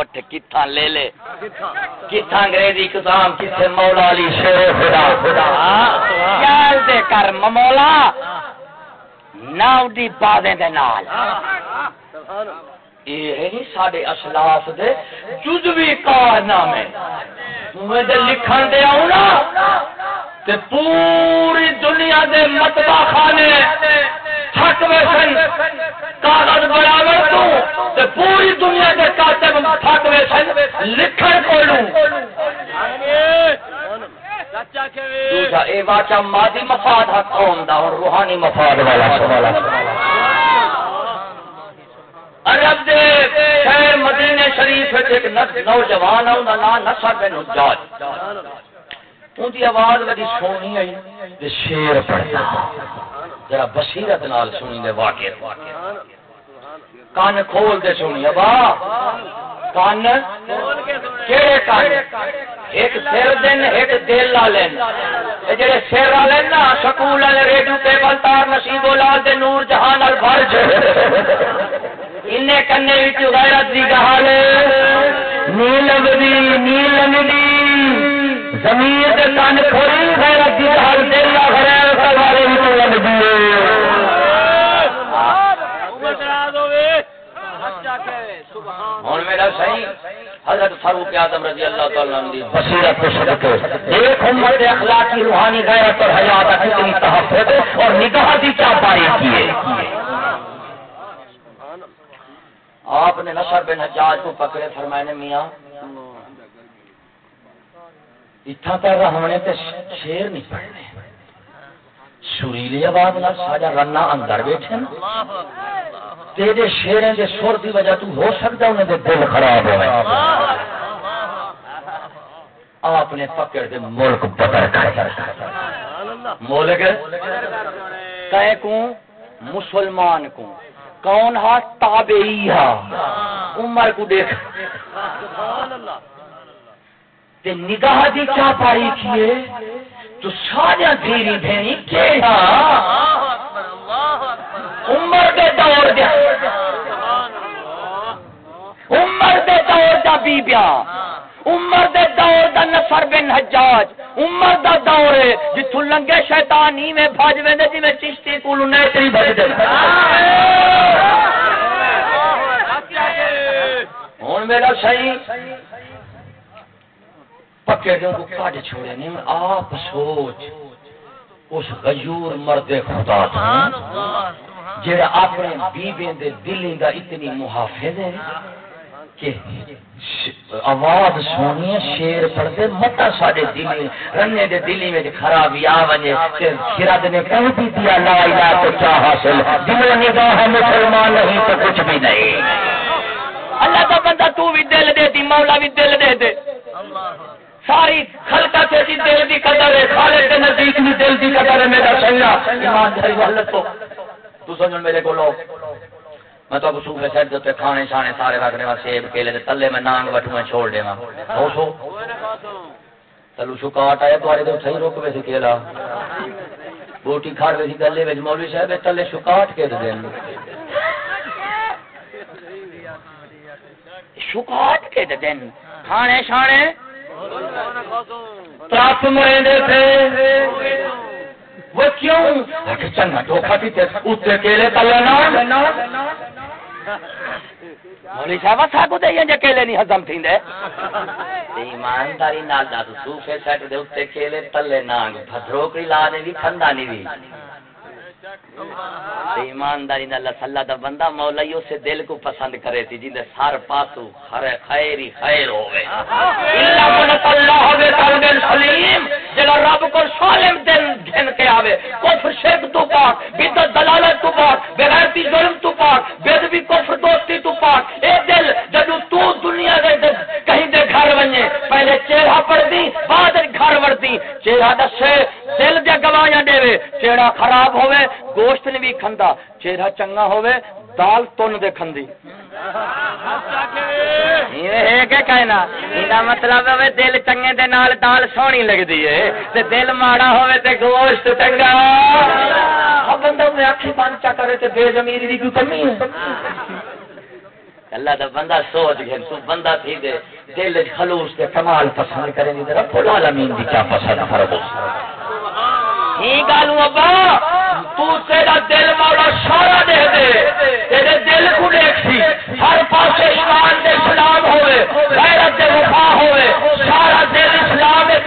اٹھ کتھا لے لے۔ کتھا انگریزی کتام کتھے مولا علی شیر خدا۔ خدا خیال دے کر ممولا ناو دی بادیں دے نال۔ یہ نہیں ساڈے اسلاف دے جزوی کارنامے۔ میں دے لکھن دے آؤں تے پوری دنیا دے مطبع خانے تھک ویسن۔ کاغذ پوری دنیا دے کاتب تھک ویسن لکھن کولوں۔ دوسرا اے واچا مادی مفاد حق قوم دا اور روحانی مفاد والا عرب دے شہر مدینہ شریف ایک نوجوان ہے انہاں نام نصر بن حجاج ان کی آواز بڑی سونی آئی تے شیر پڑھتا ذرا بصیرت نال سنی دے واقعے۔ کان کھول دے سنی ابا کان کیڑے کان ایک سر دن، ایک دل لا لین۔ اے جڑے سر لا لین نا، سکول والے ریڈیو کیبل تار نصیب اولاد دے نور جہان ال فرج انے کنے وچ غیرت دی گہال۔ نیل لگدی نیل لگدی زمین دے کان کھولی، غیرت دی گہال دل لا غیر سوارے وچ لگدی ہوں میرا صحیح حضرت فاروق اعظم رضی اللہ تعالیٰ عنہ بصیرت صدقے ایک امت اخلاقی روحانی غیرت اور حیات کتنی تحفظ اور نگاہ دی کیا پاری کیے آپ نے نصر بن حجاج کو پکڑے، فرمائے نے میاں اتنا تر ہمنے تے شیر نہیں پڑھنے۔ سریلی آواز نہ ساجا رنا اندر بیٹھے نا۔ تیرے شیریں دے سر دی وجہ تو ہو سکتا انہیں دے دل خراب ہوئے۔ آپ نے پکڑ دے ملک بدر کر۔ ملک؟ کو مسلمان کو کون ہا؟ تابعی ہا۔ عمر کو دیکھ۔ تے نگاہ دی کیا پائی کیے؟ تو سارا دھیری دھیری کے عمر دے دور دے۔ عمر دے دور دا بی بیا عمر دے دور دا نصر بن حجاج۔ عمر دا دور ہے جتھوں لنگے شیطان ہی میں بھاج ویندے جی میں چشتی کولو نیتری بھج دے۔ ہن میرا صحیح۔ پکے جو کو کاٹ چھوڑے نہیں آپ سوچ اس غیور مرد خدا تھا جڑا اپنے بیوی دے دلیں دا اتنی محافظ ہے کہ آواز سونی شیر پڑھتے متا سارے دلی رنے دے دلی میں خرابی آ وجے خرد نے کہہ بھی دیا لا الہ تو کیا حاصل؟ دل نگاہ مسلمان نہیں تو کچھ بھی نہیں۔ اللہ کا بندہ تو بھی دل دے دی مولا بھی دل دے دے۔ ساری خلقہ سے دی جی دل دی قدر ہے، خالق کے نزدیک بھی دل دی قدر ہے، میرا سنگا۔ ایمانداری والے تو تو سمجھ میرے کو لو میں تو ابو صوفے سیٹ دے کھانے شانے سارے رکھنے وا سیب کیلے تے تلے میں نانگ وٹو میں چھوڑ دے ہو سو۔ تلو شو کاٹ آیا، تواڈے تے صحیح روک ویسی کیلا۔ بوٹی کھار ویسی گلے وچ، مولوی صاحب تلے شو کاٹ کے دین۔ شو کاٹ کے دین۔ کھانے شانے ترپ مرے دے تھے وہ کیوں چنگا دھوکھا پیتے اتنے کیلے تلے نہ مولی صاحب ساگو دے یہ کیلے نہیں ہضم تھیندے ایمانداری نال دا صوفے سیٹ دے اوتے کیلے تلے نانگ بھدروکڑی لا نے بھی کھندا نہیں بھی ایمانداری نال اللہ دا بندہ مولا ہی اسے دل کو پسند کرے تھی جن دے سار پاسو ہر خیری خیر ہوے الا من اللہ ہوے قلب سلیم، جڑا رب کو سالم دل گھن کے آوے۔ کفر، شرک تو پاک، بدعت، دلالت تو پاک بے غیرتی ظلم تو پاک بے ادبی کفر، دوستی تو پاک۔ اے دل، جدو تو دنیا دے کہیں دے گھر ونجے پہلے چہرہ پڑ دی بعد گھر وردی۔ چہرہ دسے، دل دے گواہیاں دے چہرہ خراب ہوے گوشت نہیں بھی کھندا۔ چہرہ چنگا ہوے دال تن دے کھندی۔ کہنا؟ مطلب ہے دل چنگے دے نال دال سونی لگتی ہے۔ تے دل ماڑا ہوے تے گوشت چنگا۔ بندہ میں اکھی بند چا کرے تے بے زمیری دی کوئی کمی ہے؟ اللہ دا بندہ سوچ گئے تو بندہ تھی دے۔ دل خلوص کے کمال پسند دی رب العالمین دی کیا پسند فرمو ہی گالو ابا تو تیرا دل مولا سارا دے دے، تیرے دل کو دیکھ سی، ہر پاسے ایمان دے اسلام ہوئے، غیرت دے وفا ہوئے سارا دل اسلام دے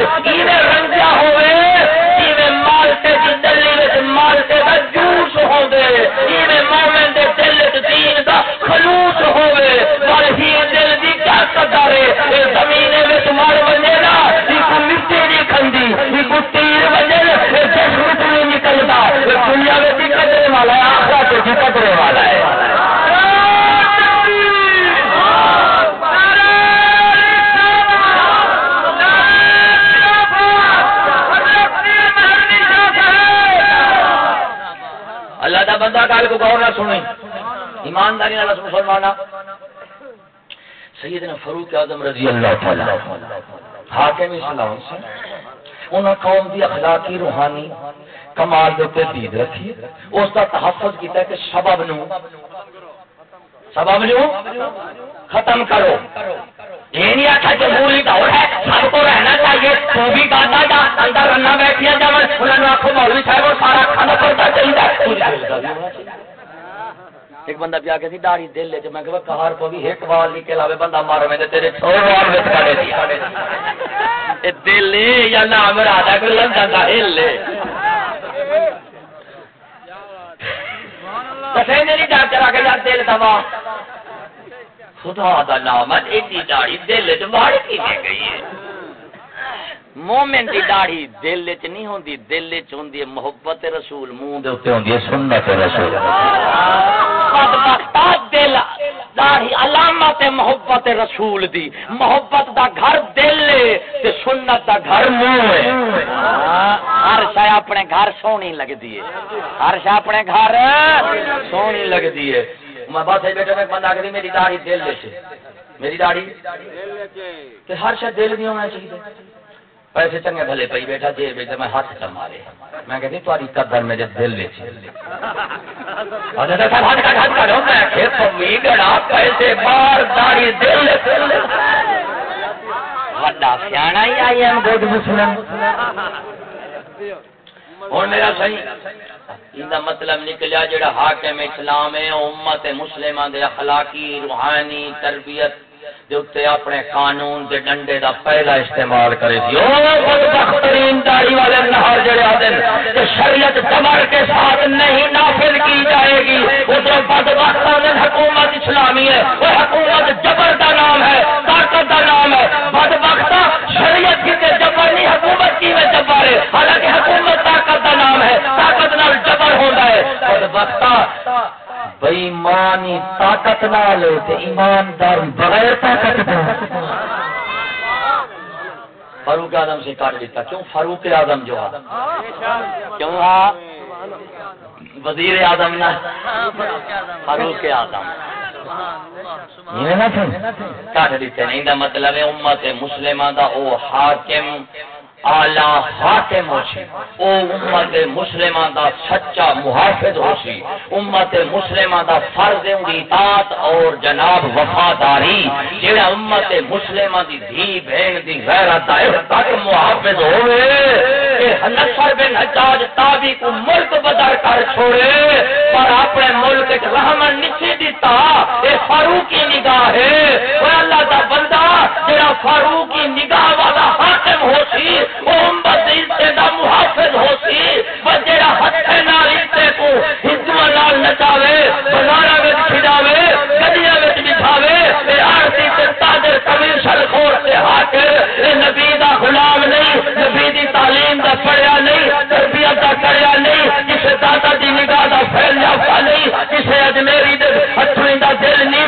ایمانداری نال سیدنا فاروق اعظم رضی اللہ تعالی حاکم اسلام سے. انہاں قوم دی اخلاقی روحانی کمال دے تے دید رکھی. اس دا تحفظ کیتا ہے کہ سبب نو. سبب نو ختم کرو. یہ نہیں آتا جمہوری دور ہے. سب کو رہنا چاہیے. تو بھی گاتا جا. اندر رنا بیٹھیا جا انہوں نے آخو مولوی صاحب اور سارا کھانا پڑتا چاہیے ایک بندہ پیا کہ داڑھی دل لے میں کہ کہار کو بھی ایک وال کے علاوہ بندہ مارے میں تیرے چھو وال وچ اے دل لے یا نام رادا کو لندن دا ہل لے۔ کسے نہیں جا کے کے یار دل دوا خدا دا نام ہے ایڈی داڑھی دل وچ مار کی گئی ہے؟ مومن دی داڑھی دل وچ نہیں ہوندی دل وچ ہوندی ہے محبت رسول منہ دے اوتے ہوندی ہے سنت رسول۔ دل داڑھی علامت محبت رسول دی۔ محبت دا گھر دل تے سنت دا گھر منہ ہے۔ ہر شے اپنے گھر سونی لگدی ہے۔ ہر شے اپنے گھر سونی لگدی ہے۔ میں بس بیٹھے میں بندہ کری میری داڑھی دل وچ میری داڑھی؟ تے ہر شے دل دی ہونا چاہیے۔ پیسے چنگے بھلے پی بیٹھا جی بیٹھا میں ہاتھ چل مارے۔ میں کہتی تاری قدر میرے دل وچ۔ پیسے داری دل وڈا سیاح ہی آئی ایم مسلم۔ ہوں میرا صحیح ان مطلب نکلیا جڑا حاکم اسلام ہے، امت مسلمان دے اخلاقی، روحانی تربیت دے اتے اپنے قانون دے ڈنڈے دا پہلا استعمال کرے دی بدبخترین داڑھی والے نہار جڑے آدن کہ شریعت دمر کے ساتھ نہیں نافذ کی جائے گی۔ ادھر بدبخت آدن حکومت اسلامی ہے۔ وہ حکومت جبر کا نام ہے، طاقت کا نام ہے۔ بدبخت شریعت کی تے جبر نہیں، حکومت کی میں جبر ہے۔ حالانکہ حکومت طاقت کا نام ہے، طاقت نال جبر ہوتا ہے۔ بدبخت بےمانی طاقت نہ لے تو ایماندار بغیر طاقت فاروق آدم سے کاٹ دیتا کیوں؟ فاروق آدم جو ہے کیوں ہاں وزیر آدم نہ۔ فاروق آدم کاٹ دیتے نہیں مطلب ہے امت مسلمہ دا او حاکم۔ آلہ حاکم ہوشی او امت مسلمان دا سچا محافظ ہوشی امت مسلمان دا فرض دی اطاعت اور جناب وفاداری، جڑا امت مسلمان دی دھی بہن دی غیرت دا تک محافظ ہوئے، کہ نصر بن حجاج تابی کو ملک بدر کر چھوڑے، پر اپنے ملک ایک رحمن نچے دیتا، اے فاروقی نگاہ ہے۔ وہ اللہ دا بندہ جڑا فاروقی نگاہ والا حاکم ہو سی ہوشی محافظ ہو سی کو ہندو نال نچاوے بازار کھلاوے بٹھاوے آرتی تاجر نبی دا غلام نہیں، نبی دی تعلیم دا پڑھیا نہیں، تربیت دا کریا نہیں کسی دادا دی نگاہ دا پھیل نہیں کسی اجمیری دے ہتھویں دا دل نہیں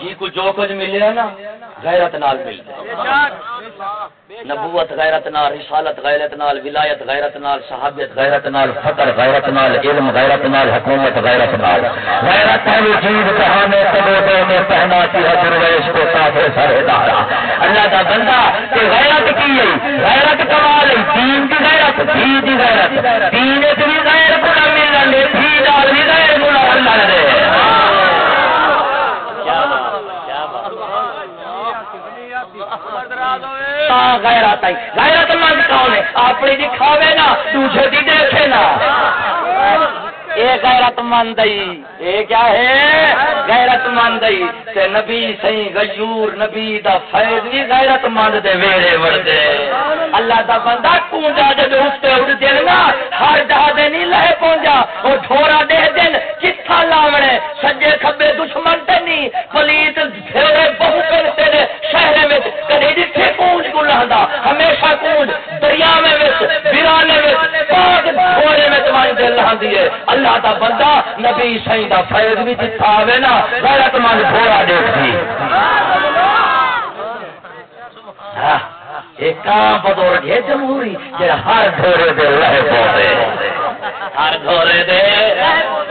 جی کو جو کچھ ملے نا غیرت نال ملتا نبوت غیرت نال رسالت غیرت نال ولایت غیرت نال صحابیت غیرت نال فقر غیرت نال علم غیرت نال حکومت غیرت نال۔ غیرت ہے وہ چیز میں سبوتوں میں پہنا سی حضر ویش کو کافر سر دارا۔ اللہ کا بندہ کہ غیرت کی ہے غیرت کمال ہے دین کی غیرت دین کی غیرت۔ دین کی غیرت نہ ملنا لے تھی ڈال بھی غیر گناہ اللہ۔ دے غیرت غیرت مند کون ہے؟ اپنی دکھاوے نا دوسرے دی دیکھے نا۔ یہ غیرت مند یہ کیا ہے؟ غیرت مند تے نبی سی غیور نبی دا فیض بھی غیرت مند دے ویڑے وڑدے۔ اللہ دا بندہ کونجا جب اس تے اڑ دل نا ہر جا دے نہیں لے پہنچا وہ ڈھورا دے دن کتھا لاوڑے سجے کھبے دشمن تے نہیں۔ پلیت پھیرے بہو نے شہر کدی جتھے کونج کو لہندا ہمیشہ کونج دریا میں وچ ویرانے وچ پاک گھوڑے میں تمہاری دل لہندی ہے۔ اللہ دا بندہ نبی سائیں دا فیض بھی جتھا آوے نا غیرت مند گھوڑا دیکھ دی ہاں، ایک کام بزرگ ہے جمہوری جڑا ہر گھوڑے دے لہ پوندے ہر گھوڑے دے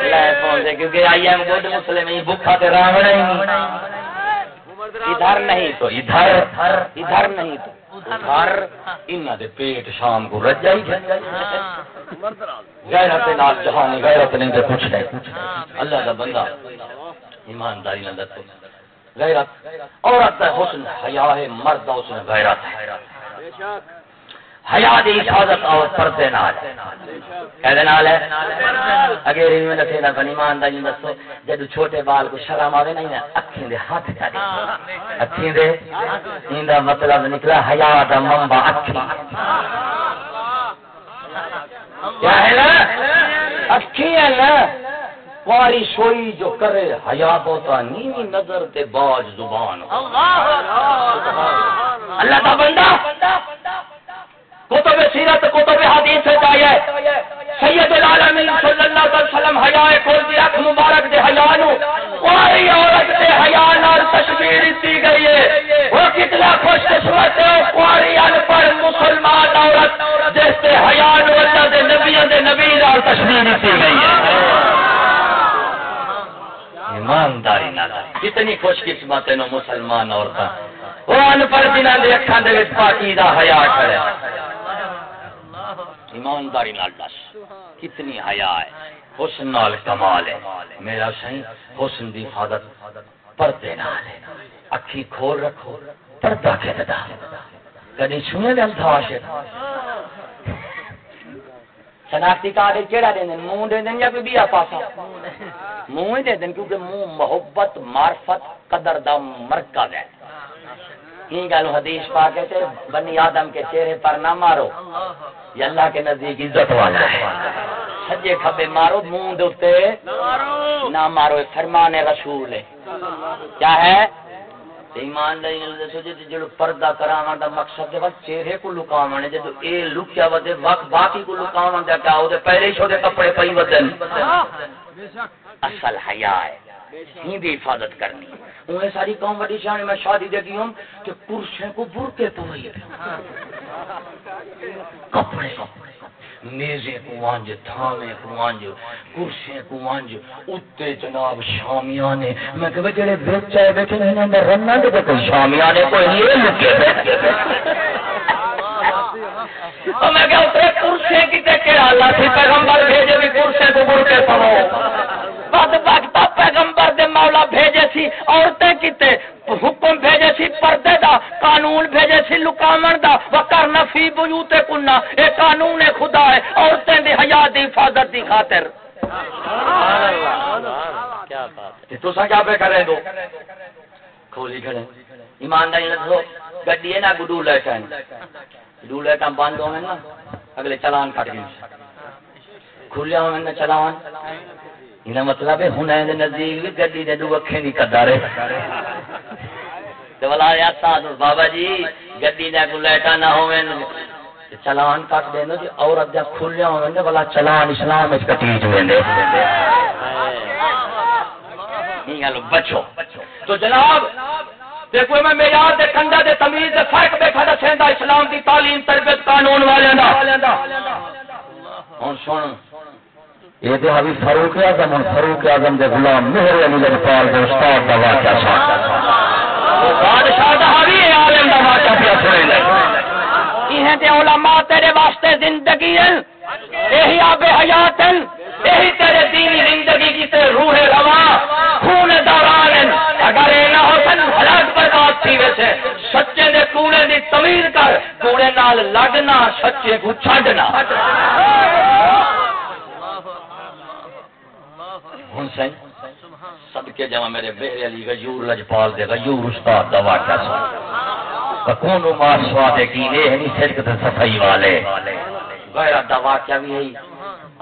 لہ پوندے کیونکہ آئی ایم گڈ مسلم ہی بھوکا تے راوڑا ہی ادھر نہیں تو ادھر ادھر نہیں تو ادھر۔ انہاں دے پیٹ شام کو رج جائی غیرت نال جہان غیرت نہیں تے کچھ نہیں اللہ دا بندہ ایمانداری نال دسو۔ غیرت عورت دا حسن حیا ہے مرد دا حسن غیرت ہے۔ حیا دی حفاظت اور پردے نال۔ کہدے نال ہے؟ اگر میں دسے نہ بنی ایمانداری نال دسو جد چھوٹے بال کو شرم آوے نہیں نا اکھیں دے ہاتھ چا دے۔ اکھیں دے؟ ایندا مطلب نکلا حیا دا منبع اکھیں۔ کیا ہے نا؟ اکھی ہے نا۔ کواری شوئی جو کرے حیا بوتا نیوی نظر تے باج زبان اللہ کا بندہ۔ کتب سیرت، کتب حدیث سے چاہیے سید العالمین صلی اللہ علیہ وسلم حیا کھول دی اکھ مبارک دے حیا نو۔ کوئی عورت دے حیا نال تشبیہ دی گئی ہے۔ وہ کتنا خوش قسمت ہے کوئی ان پڑھ مسلمان عورت جس تے حیا نو اللہ دے نبیوں دے نبی نال تشبیہ دی گئی ہے۔ ایمانداری نال۔ کتنی خوش قسمت ہے نو مسلمان عورتاں۔ وہ ان پڑھ جنہاں دے اکھاں دے وچ پاکیزہ حیا کھڑے ایمانداری نال دس۔ کتنی حیا ہے۔ حسن نال کمال ہے۔ میرا سائیں، حسن دی حفاظت پردے نال ہے۔ اکھی کھول رکھو، پردہ کے ددا کدی سنے دے الفاظ؟ شناختی کارڈ کیڑا دین منہ دے دین یا کوئی بیا پاسا منہ ہی دے دین کیونکہ منہ محبت، معرفت، قدر دا مرکز ہے۔ یہ گل حدیث پا کے تے بنی آدم کے چہرے پر نہ مارو، یہ اللہ کے نزدیک عزت والا ہے۔ سجے کھبے مارو، منہ دے نہ مارو فرمان رسول ہے۔ کیا ہے؟ ایمان دے دسو جے جڑو پردہ کراون دا مقصد ہے چہرے کو لکاون ہے جدو اے لکیا ودے وقت باقی کو لکاون دا، کیا او دے پہلے ہی چھوٹے کپڑے پئی ودن اصل حیا ہے۔ ہی دی حفاظت کرنی۔ انہیں ساری قوم بڑی شان میں شادی دے گئی ہوں کہ کرسیں کو برکے پوئی کپڑے میزے کو وانج تھامے کو وانج کرسیں کو وانج۔ اتے جناب شامیانے میں کہ جڑے بیچے بیٹھے نے انہاں دے رننا دے کوئی شامیانے کوئی نہیں، لکے اور میں کہ اتنے کرسیں کی تے کہ اللہ سے پیغمبر بھیجے بھی کرسیں کو برکے پڑھو بد وقت پیغمبر دے مولا بھیجے سی، عورتیں کیتے حکم بھیجے سی، پردے دا، قانون بھیجے سی، لکامن دا۔ وکر فی بیوت کننا اے قانون خدا ہے، عورتیں دی حیا، دی حفاظت دی خاطر۔ تو سا کیا پہ کرے دو۔ کھولی کھڑے۔ ایمانداری دسو گڈی ہے نا گڈو لے کے کے بند ہوئے نا اگلے چلان کٹ گئے۔ کھلیا ہوئے نا چلان۔ یہ مطلب ہے ہن دے نزدیک گڈی دے دو اکھیں دی قدر ہے۔ تے والا یا ساتھ بابا جی گڈی دے کو لیٹا نہ ہوویں چلان کٹ دینو جی عورت جا کھلیا ہوویں تے والا چلان اسلام وچ کٹی جو ویندے نہیں گل بچو۔ تو جناب دیکھو میں معیار دے کنڈا دے تمیز دے فرق بیٹھا دا سیندا اسلام دی تعلیم تربیت قانون والے دا۔ ہن سن یہ تو ابھی فاروق اعظم اور فاروق اعظم دے غلام مہر علی لجپال دے استاد دا واقعہ سا بادشاہ دا بھی عالم دا واقعہ پیا سنے لے۔ یہ تے علماء تیرے واسطے زندگی ہیں یہی آب حیات ہیں یہی تیرے دینی زندگی کی تے روح روا۔ خون دوران ہیں اگر برباد سچے دے کوڑے دی تمیز کر کوڑے نال لگنا سچے کو چھڈنا۔ ہن سن صدقے جمع میرے بہر علی غیور، لجپال دے غیور استاد دا واقعہ سن۔ کون ما سوادے کی نے نہیں صدق تے صفائی والے۔ غیرت دا واقعہ بھی ہے،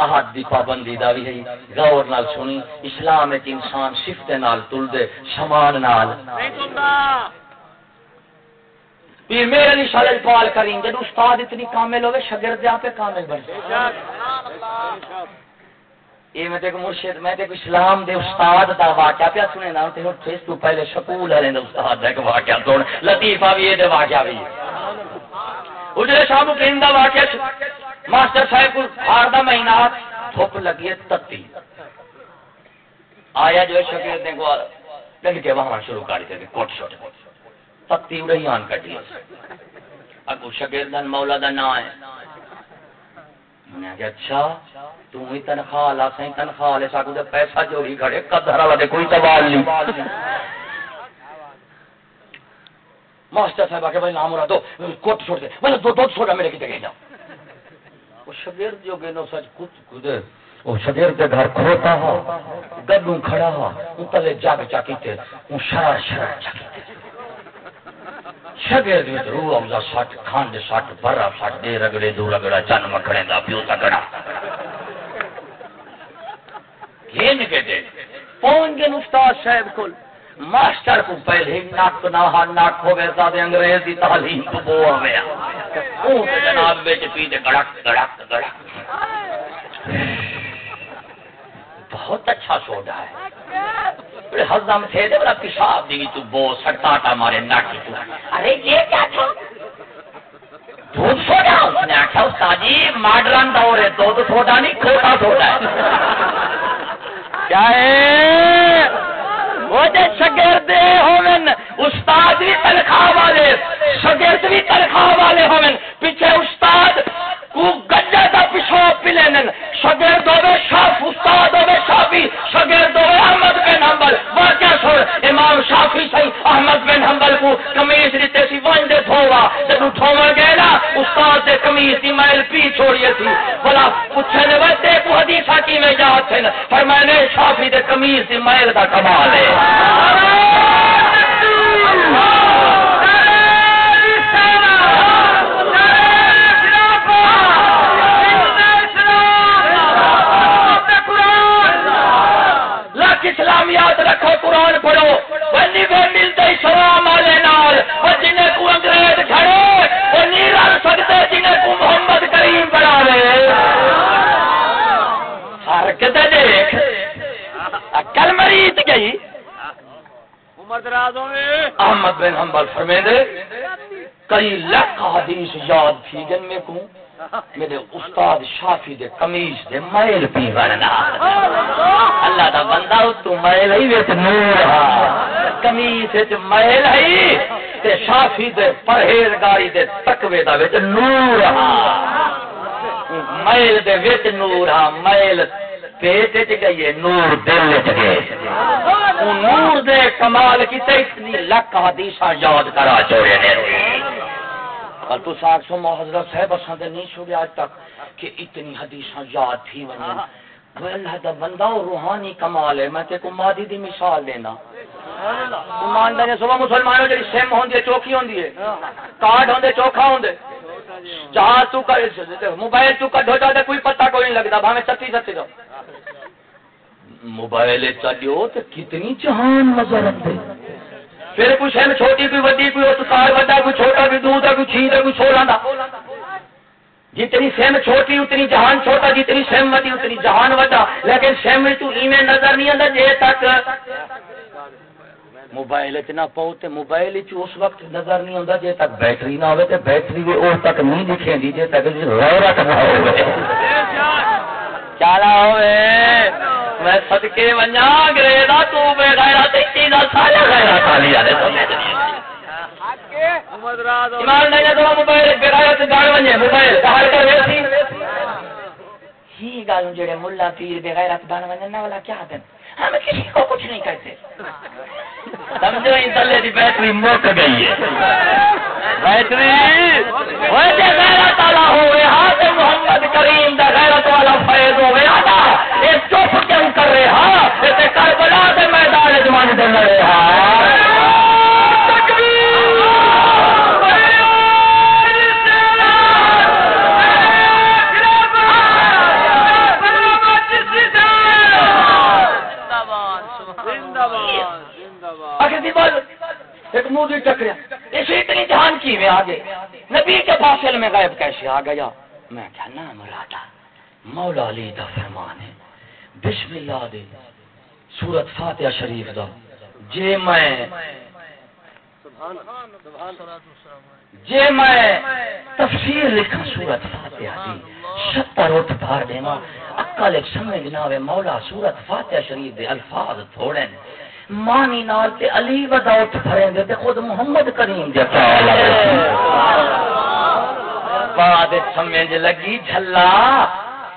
احد دی پابندی دا بھی ہے۔ غور نال سنی، اسلام ایک انسان شفت نال تل دے شمان نال۔ پیر میرے علی شاہ لجپال کریم جب استاد اتنی کامل ہوئے، شاگرد آپ کامل بن یہ میں دیکھ مرشد، میں دیکھ اسلام دے استاد دا واقعہ پیا سنے نا تے ہن فیس تو پہلے شکول والے دے استاد دا ایک واقعہ سن۔ لطیفہ بھی یہ دے واقعہ بھی۔ اجلے شاہ مقیم دا واقعہ ماسٹر صاحب کو ہار دا مہینہ، دھوپ لگی تتی۔ آیا جو شاگرد نے کو پہل کے وہاں شروع کر دے کوٹ شوٹ۔ تتی اڑی آن کٹی اگو مولا دا نام ہے۔ میں نے کہا اچھا تو ہی تنخواہ لا سہیں تنخواہ لے ساکو دے پیسہ جو ہی کھڑے قدر والا دے کوئی سوال نہیں۔ ماسٹر صاحب آکے بھائی نام ہو رہا دو کوٹ چھوڑ دے۔ میں دو دو چھوڑا میرے کی جگہ جاؤ۔ وہ شگرد جو گے نو سچ کچھ وہ شگرد کے گھر کھوتا گدوں کھڑا ان تلے جاگ چاکیتے ان شرار شرار چاکیتے۔ شگرد وچ روح افزا سٹ کھانڈ سٹ برا سٹ دے رگڑے دو رگڑا چن مکھڑے دا، پیو تکڑا گھن کے دے۔ پہنچ گئے استاد صاحب کو ماسٹر کو پہلے ہی ناک نہ ہا ناک ہو گئے، زیادہ انگریزی تعلیم تو بو ہو گیا۔ اون تے جناب وچ پی دے گڑک گڑک گڑک۔ بہت اچھا سوڈا ہے۔ ہزم تھے دے بڑا پیشاب دی تو بو سٹاٹا مارے ناکی تو۔ ارے یہ کیا تھا؟ دودھ سوڈا؟ اس نے آخیا استاد جی ماڈرن دور ہے دودھ سوڈا نہیں کھوٹا سوڈا ہے۔ کیا ہے؟ وہ جے شگرد ہومن استاد بھی تنخواہ والے، شگرد بھی تنخواہ والے ہومن پیچھے استاد کو گجا دا پیشاب پی لینن شگرد ہوے شاف استاد ہوے شافی شگرد ہوے احمد بن حنبل۔ واقعہ چھوڑ امام شافی سی احمد بن حنبل کو قمیص دیتے سی ون دے دھووا۔ جب دھووا گئے نا، استاد دے قمیص دی میل پی چھوڑیے سی۔ بولا، پوچھے نے وے کو حدیث کی میں یاد تھے پر میں نے شافی دے قمیص دی میل دا کمال ہے۔ لاکھ اسلامیات رکھو قرآن پڑھو۔ بنی پہ ملتے سلام والے نال۔ وہ جنہیں کو انگریز کھڑے وہ نہیں رل سکتے جنہیں کو محمد کریم بنا رہے فرق تو دیکھ۔ کل مریض گئی۔ احمد بن حنبل فرمیدے کئی لاکھ حدیث یاد تھی جن میں کو میرے استاد شافی دے قمیص دے میل پی ورنا اللہ دا بندہ تو میل ہی وچ نور ہا قمیص وچ میل ہی تے شافی دے پرہیزگاری دے تقوی دا وچ نور ہا میل دے وچ نور ہا میل پیٹ وچ گئی نور دل وچ گئے نور دے کمال کی تے اتنی لاکھ حدیثاں یاد کرا چھوڑے نے تو ساکھ سو حضرت صاحب اساں تے نہیں چھوڑے آج تک کہ اتنی حدیثاں یاد تھی ونی وہ اللہ دا بندہ اور روحانی کمال ہے۔ میں تے کو مادی دی مثال دینا۔ ایماندار نے صبح مسلمانوں جڑی سم ہوندی ہے چوکی ہوندی ہے۔ کارڈ ہوندے، چوکھا ہوندے۔ جہاز تو کر، موبائل تو کڈو جا کوئی پتہ کوئی نہیں لگدا، بھاویں سچی سچی دو موبائل چلیو تو کتنی جہان نظر آتے پھر کوئی شہر چھوٹی کوئی وڈی، کوئی اتار وڈا، کوئی چھوٹا، کوئی دودھ کوئی چھینٹ کوئی چھوڑا جتنی سیم چھوٹی، اتنی جہان چھوٹا، جتنی سیم وڈی، اتنی جہان وڈا۔ لیکن سیم تو ایویں نظر نہیں آتا جے تک موبائل چ نہ پاؤ تے موبائل چ اس وقت نظر نہیں آتا جے تک بیٹری نہ ہوے تے بیٹری بھی اس تک نہیں دکھے دی جے تک غیرت نہ ہوے۔ چالا ہوے۔ میں صدکے ونجا گریدا تو بے غیرت تی دا سارے غیرت والی یار تو ایمان نہیں تو موبائل بے غیرت گال ونجے موبائل کہال کر ویسی ہی گالوں جڑے ملا پیر بے غیرت بن ونجے نہ والا کیا دن ہم کسی کو کچھ نہیں کہتے۔ سمجھو ان تلے دی بیٹری مک گئی ہے۔ بیٹری غیرت والا ہوئے ہاتھ محمد کریم دا غیرت والا فیض ہوئے آنا یہ چپ کیوں کر رہے ہاں کربلا کے میدان جمان دے لڑے ہاں ایک منہ بھی ٹکریا اسے اتنی جہان کی میں آگے۔ نبی کے فاصل میں غائب کیسے آ گیا؟ میں کیا نام راتا مولا علی دا فرمان ہے۔ بسم اللہ دے۔ سورت فاتحہ شریف دا۔ جے میں جے میں تفسیر لکھا سورت فاتحہ دی۔ ستر اٹھ بھار دینا اکل ایک سمجھ نہ مولا سورت فاتحہ شریف دے الفاظ تھوڑے مانی نال تے علی ودا اٹھ بھریں دے تے خود محمد کریم دے بعد سمجھ لگی جھلا۔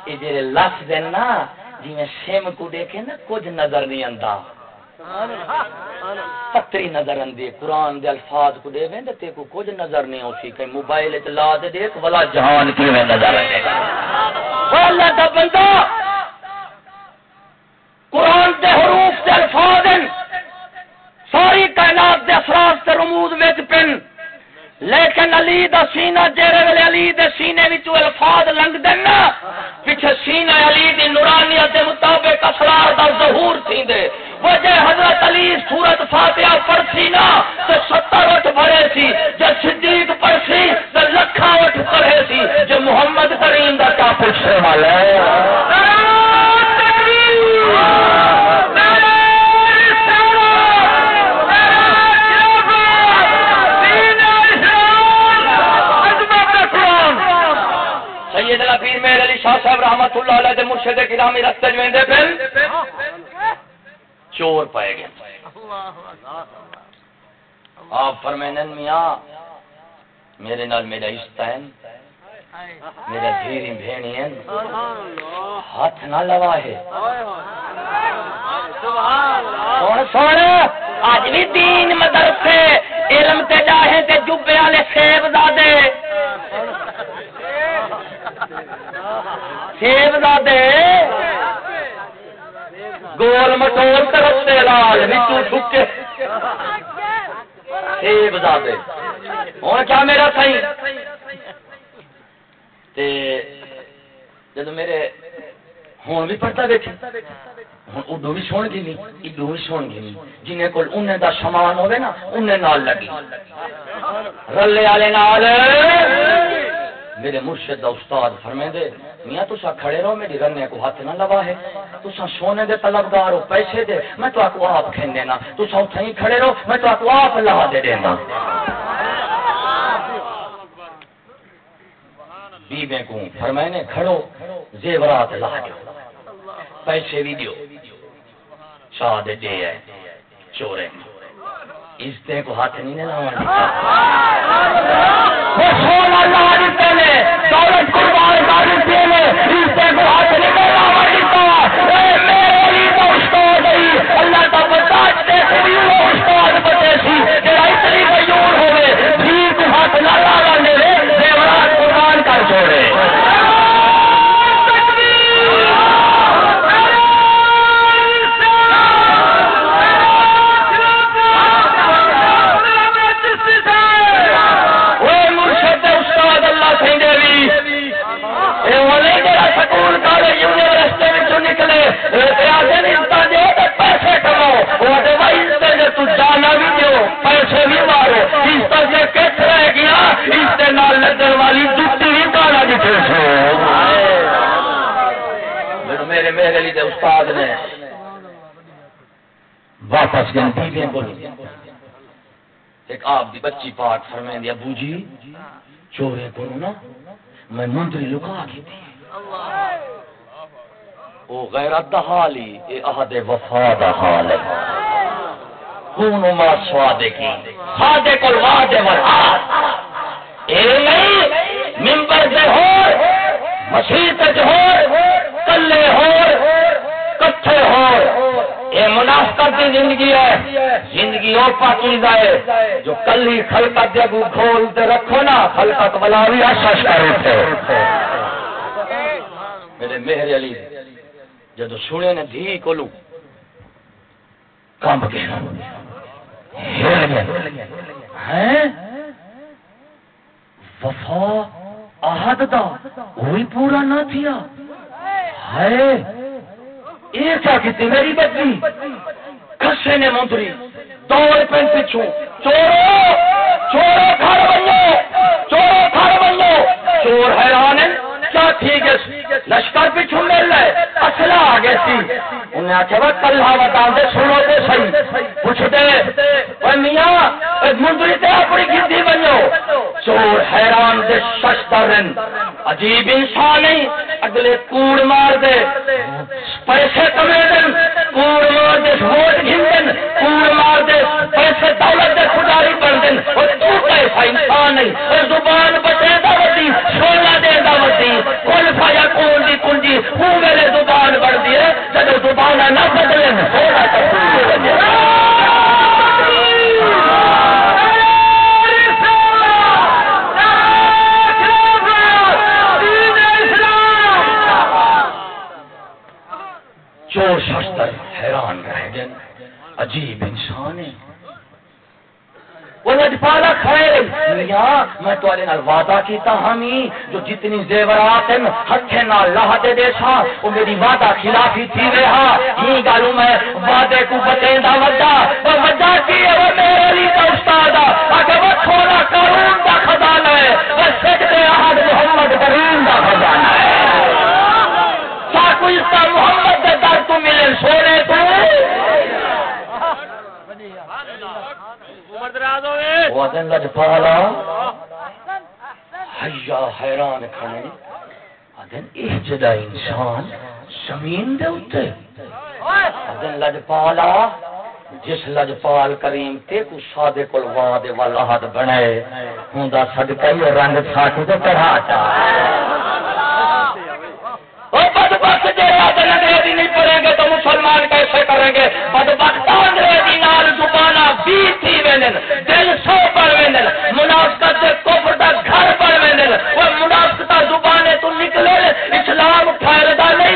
اے جڑے لفظ ہیں نا جی میں سیم کو دیکھے نا، کچھ نظر نہیں آندا۔ پتری نظر اندے قرآن دے الفاظ کو دے ویں تے کو کچھ نظر نہیں اوسی کہ موبائل وچ لا دے دیکھ، ولا جہان کیویں نظر اندے اللہ دا بندہ! قرآن دے حروف دے الفاظ ساری کائنات دے افراد تے رموز وچ پن۔ لیکن علی دا سینہ جیرے ویلے علی دے سینے وچ الفاظ لنگ دین نا۔ پیچھے سینہ علی دی نورانیت دے مطابق اسرار دا ظہور تھیندے وجہ حضرت علی سورت فاتحہ پڑھسی نا تے ستر اٹھ بھرے سی۔ جے صدیق پڑھسی تے لکھاں اٹھ پڑھے سی۔ جے محمد کریم دا کیا پوچھنے والا ہے۔ سیدنا پیر میر علی شاہ صاحب رحمت اللہ علیہ دے مرشد گرامی رستے جو اندے پھر چور پائے گئے۔ آپ فرمینن میاں، میرے نال میرا عشق ہے میرا دھیری بھینی ہے ہاتھ نہ لوا ہے۔ سوڑ سوڑ آج بھی دین مدرسے، علم تے جاہے تے جبے والے سیب دادے سیب دادے گول مٹول کرتے لال بچو چھکے سیب دادے ہوں کیا میرا سی جب میرے ہوں بھی پڑھتا بیٹھے ہوں ادو بھی سن گی نہیں ادو بھی سن گی جن کو انہیں دا سامان ہوگی نا، انہیں نال لگی۔ رلے والے نال۔ میرے مرشد دا استاد فرمے دے میاں تسا کھڑے رہو، میری رنے کو ہاتھ نہ لوا ہے۔ تسا سونے دے طلبدار ہو، پیسے دے، میں تو کو آپ کھین دینا تسا اتھے ہی کھڑے رہو، میں تو کو آپ لا دے دینا بیوے کو فرمائے نے کھڑو، زیورات لا دیو۔ پیسے بھی دیو۔ شاہ دے دے ہے، چورے۔ عزتیں کو ہاتھ نہیں لانا نے دولت قربان لا دیتے نے عزتیں کو ہاتھ نہیں لانا اللہ کا بتا استاد بچے سی۔ پیسے کماؤ۔ تو جانا بھی دو پیسے بھی مارو۔ اس طرح کچھ رہ گیا، اس لگن والی جتی بھی کالا جی بھی میرے میرے لیے استاد نے واپس گئے بولی ایک آپ دی بچی پاک فرمائیں دی ابو جی چورے کو نا، میں منتری لکا او غیرت دا حالی، اے احد وفا دا حال ہے۔ کونو ما سوادے کی؟ سادے کل وعدے والعاد اے نہیں ممبر دے ہور، مسیح تے ہور، کلے ہور کٹھے ہور۔ اے منافقت کی زندگی ہے، زندگی اور پاکیزہ ہے۔ جو کل ہی خلقت دے گو کھول دے رکھو نا، خلقت والا بھی آشش کرے تھے۔ میرے مہر علی جدو سنے نے دھی کو لوں کمب گیا ہل گیا ہیں؟ وفا آہد دا وہی پورا نہ تھیا۔ ہے یہ کیا کہتی میری بچی کسے نے منتری دوڑ پہ پیچھو چورو چورو گھر بنو۔ چورو گھر بنو۔ چور حیران ہے کیا ٹھیک ہے؟ لشکر پیچھو مل رہے اصلا آ گئے سی۔ انہیں آخیا وہ کلہ بتا دے سنو دے صحیح پوچھ دے میاں منتری تے اپنی گدی بنو چور حیران دے ششترن عجیب انسان نہیں اگلے کوڑ مار دے۔ پیسے کمے دن۔ کوڑ مار دے، ووٹ گھن دن۔ کوڑ مار دے، پیسے دولت دے خداری بن دن۔ اور تو کیسا انسان نہیں اور زبان بچے دا وتی، سونا دے دا وتی کل فایا کون دی کنجی ہوں میرے زبان بڑھ دیے جب زبان نہ بدلے سونا تک چور شستر حیران رہ گئے عجیب انسان ہے وہ لجپالا کھڑے میاں میں تھوڑے نال وعدہ کیتا ہمی جو جتنی زیورات ہیں ہتھے نال لاہ دے دے سا وہ میری وعدہ خلافی تھی رہا ہی گالوں میں وعدے کو بچیں دا وعدہ۔ وہ وعدہ کی ہے وہ میرے علی کا استاد اگر وہ تھوڑا قانون دا خزانہ ہے، وہ سجدے احد محمد کریم دا خزانہ ہے۔ ساکو اس کا محمد دے در تو ملے، سونے تو؟ وہ دن لجپالا حیا حیران کھڑے۔ ادن اے جدا انسان زمین دے اوتے۔ ادن لجپالا جس لجپال کریم تے کو سادے کول واد والا حد بنے۔ ہوندا صدقہ ہی رنگ ساٹو تے چڑھا چا۔ بد نہیں پڑھیں گے تو مسلمان کیسے کریں گے؟ بد بخت زبانہ بی تھی وینن گھر پر وینن وہ منافقت تو نکلے، اسلام ٹھہردا نہیں۔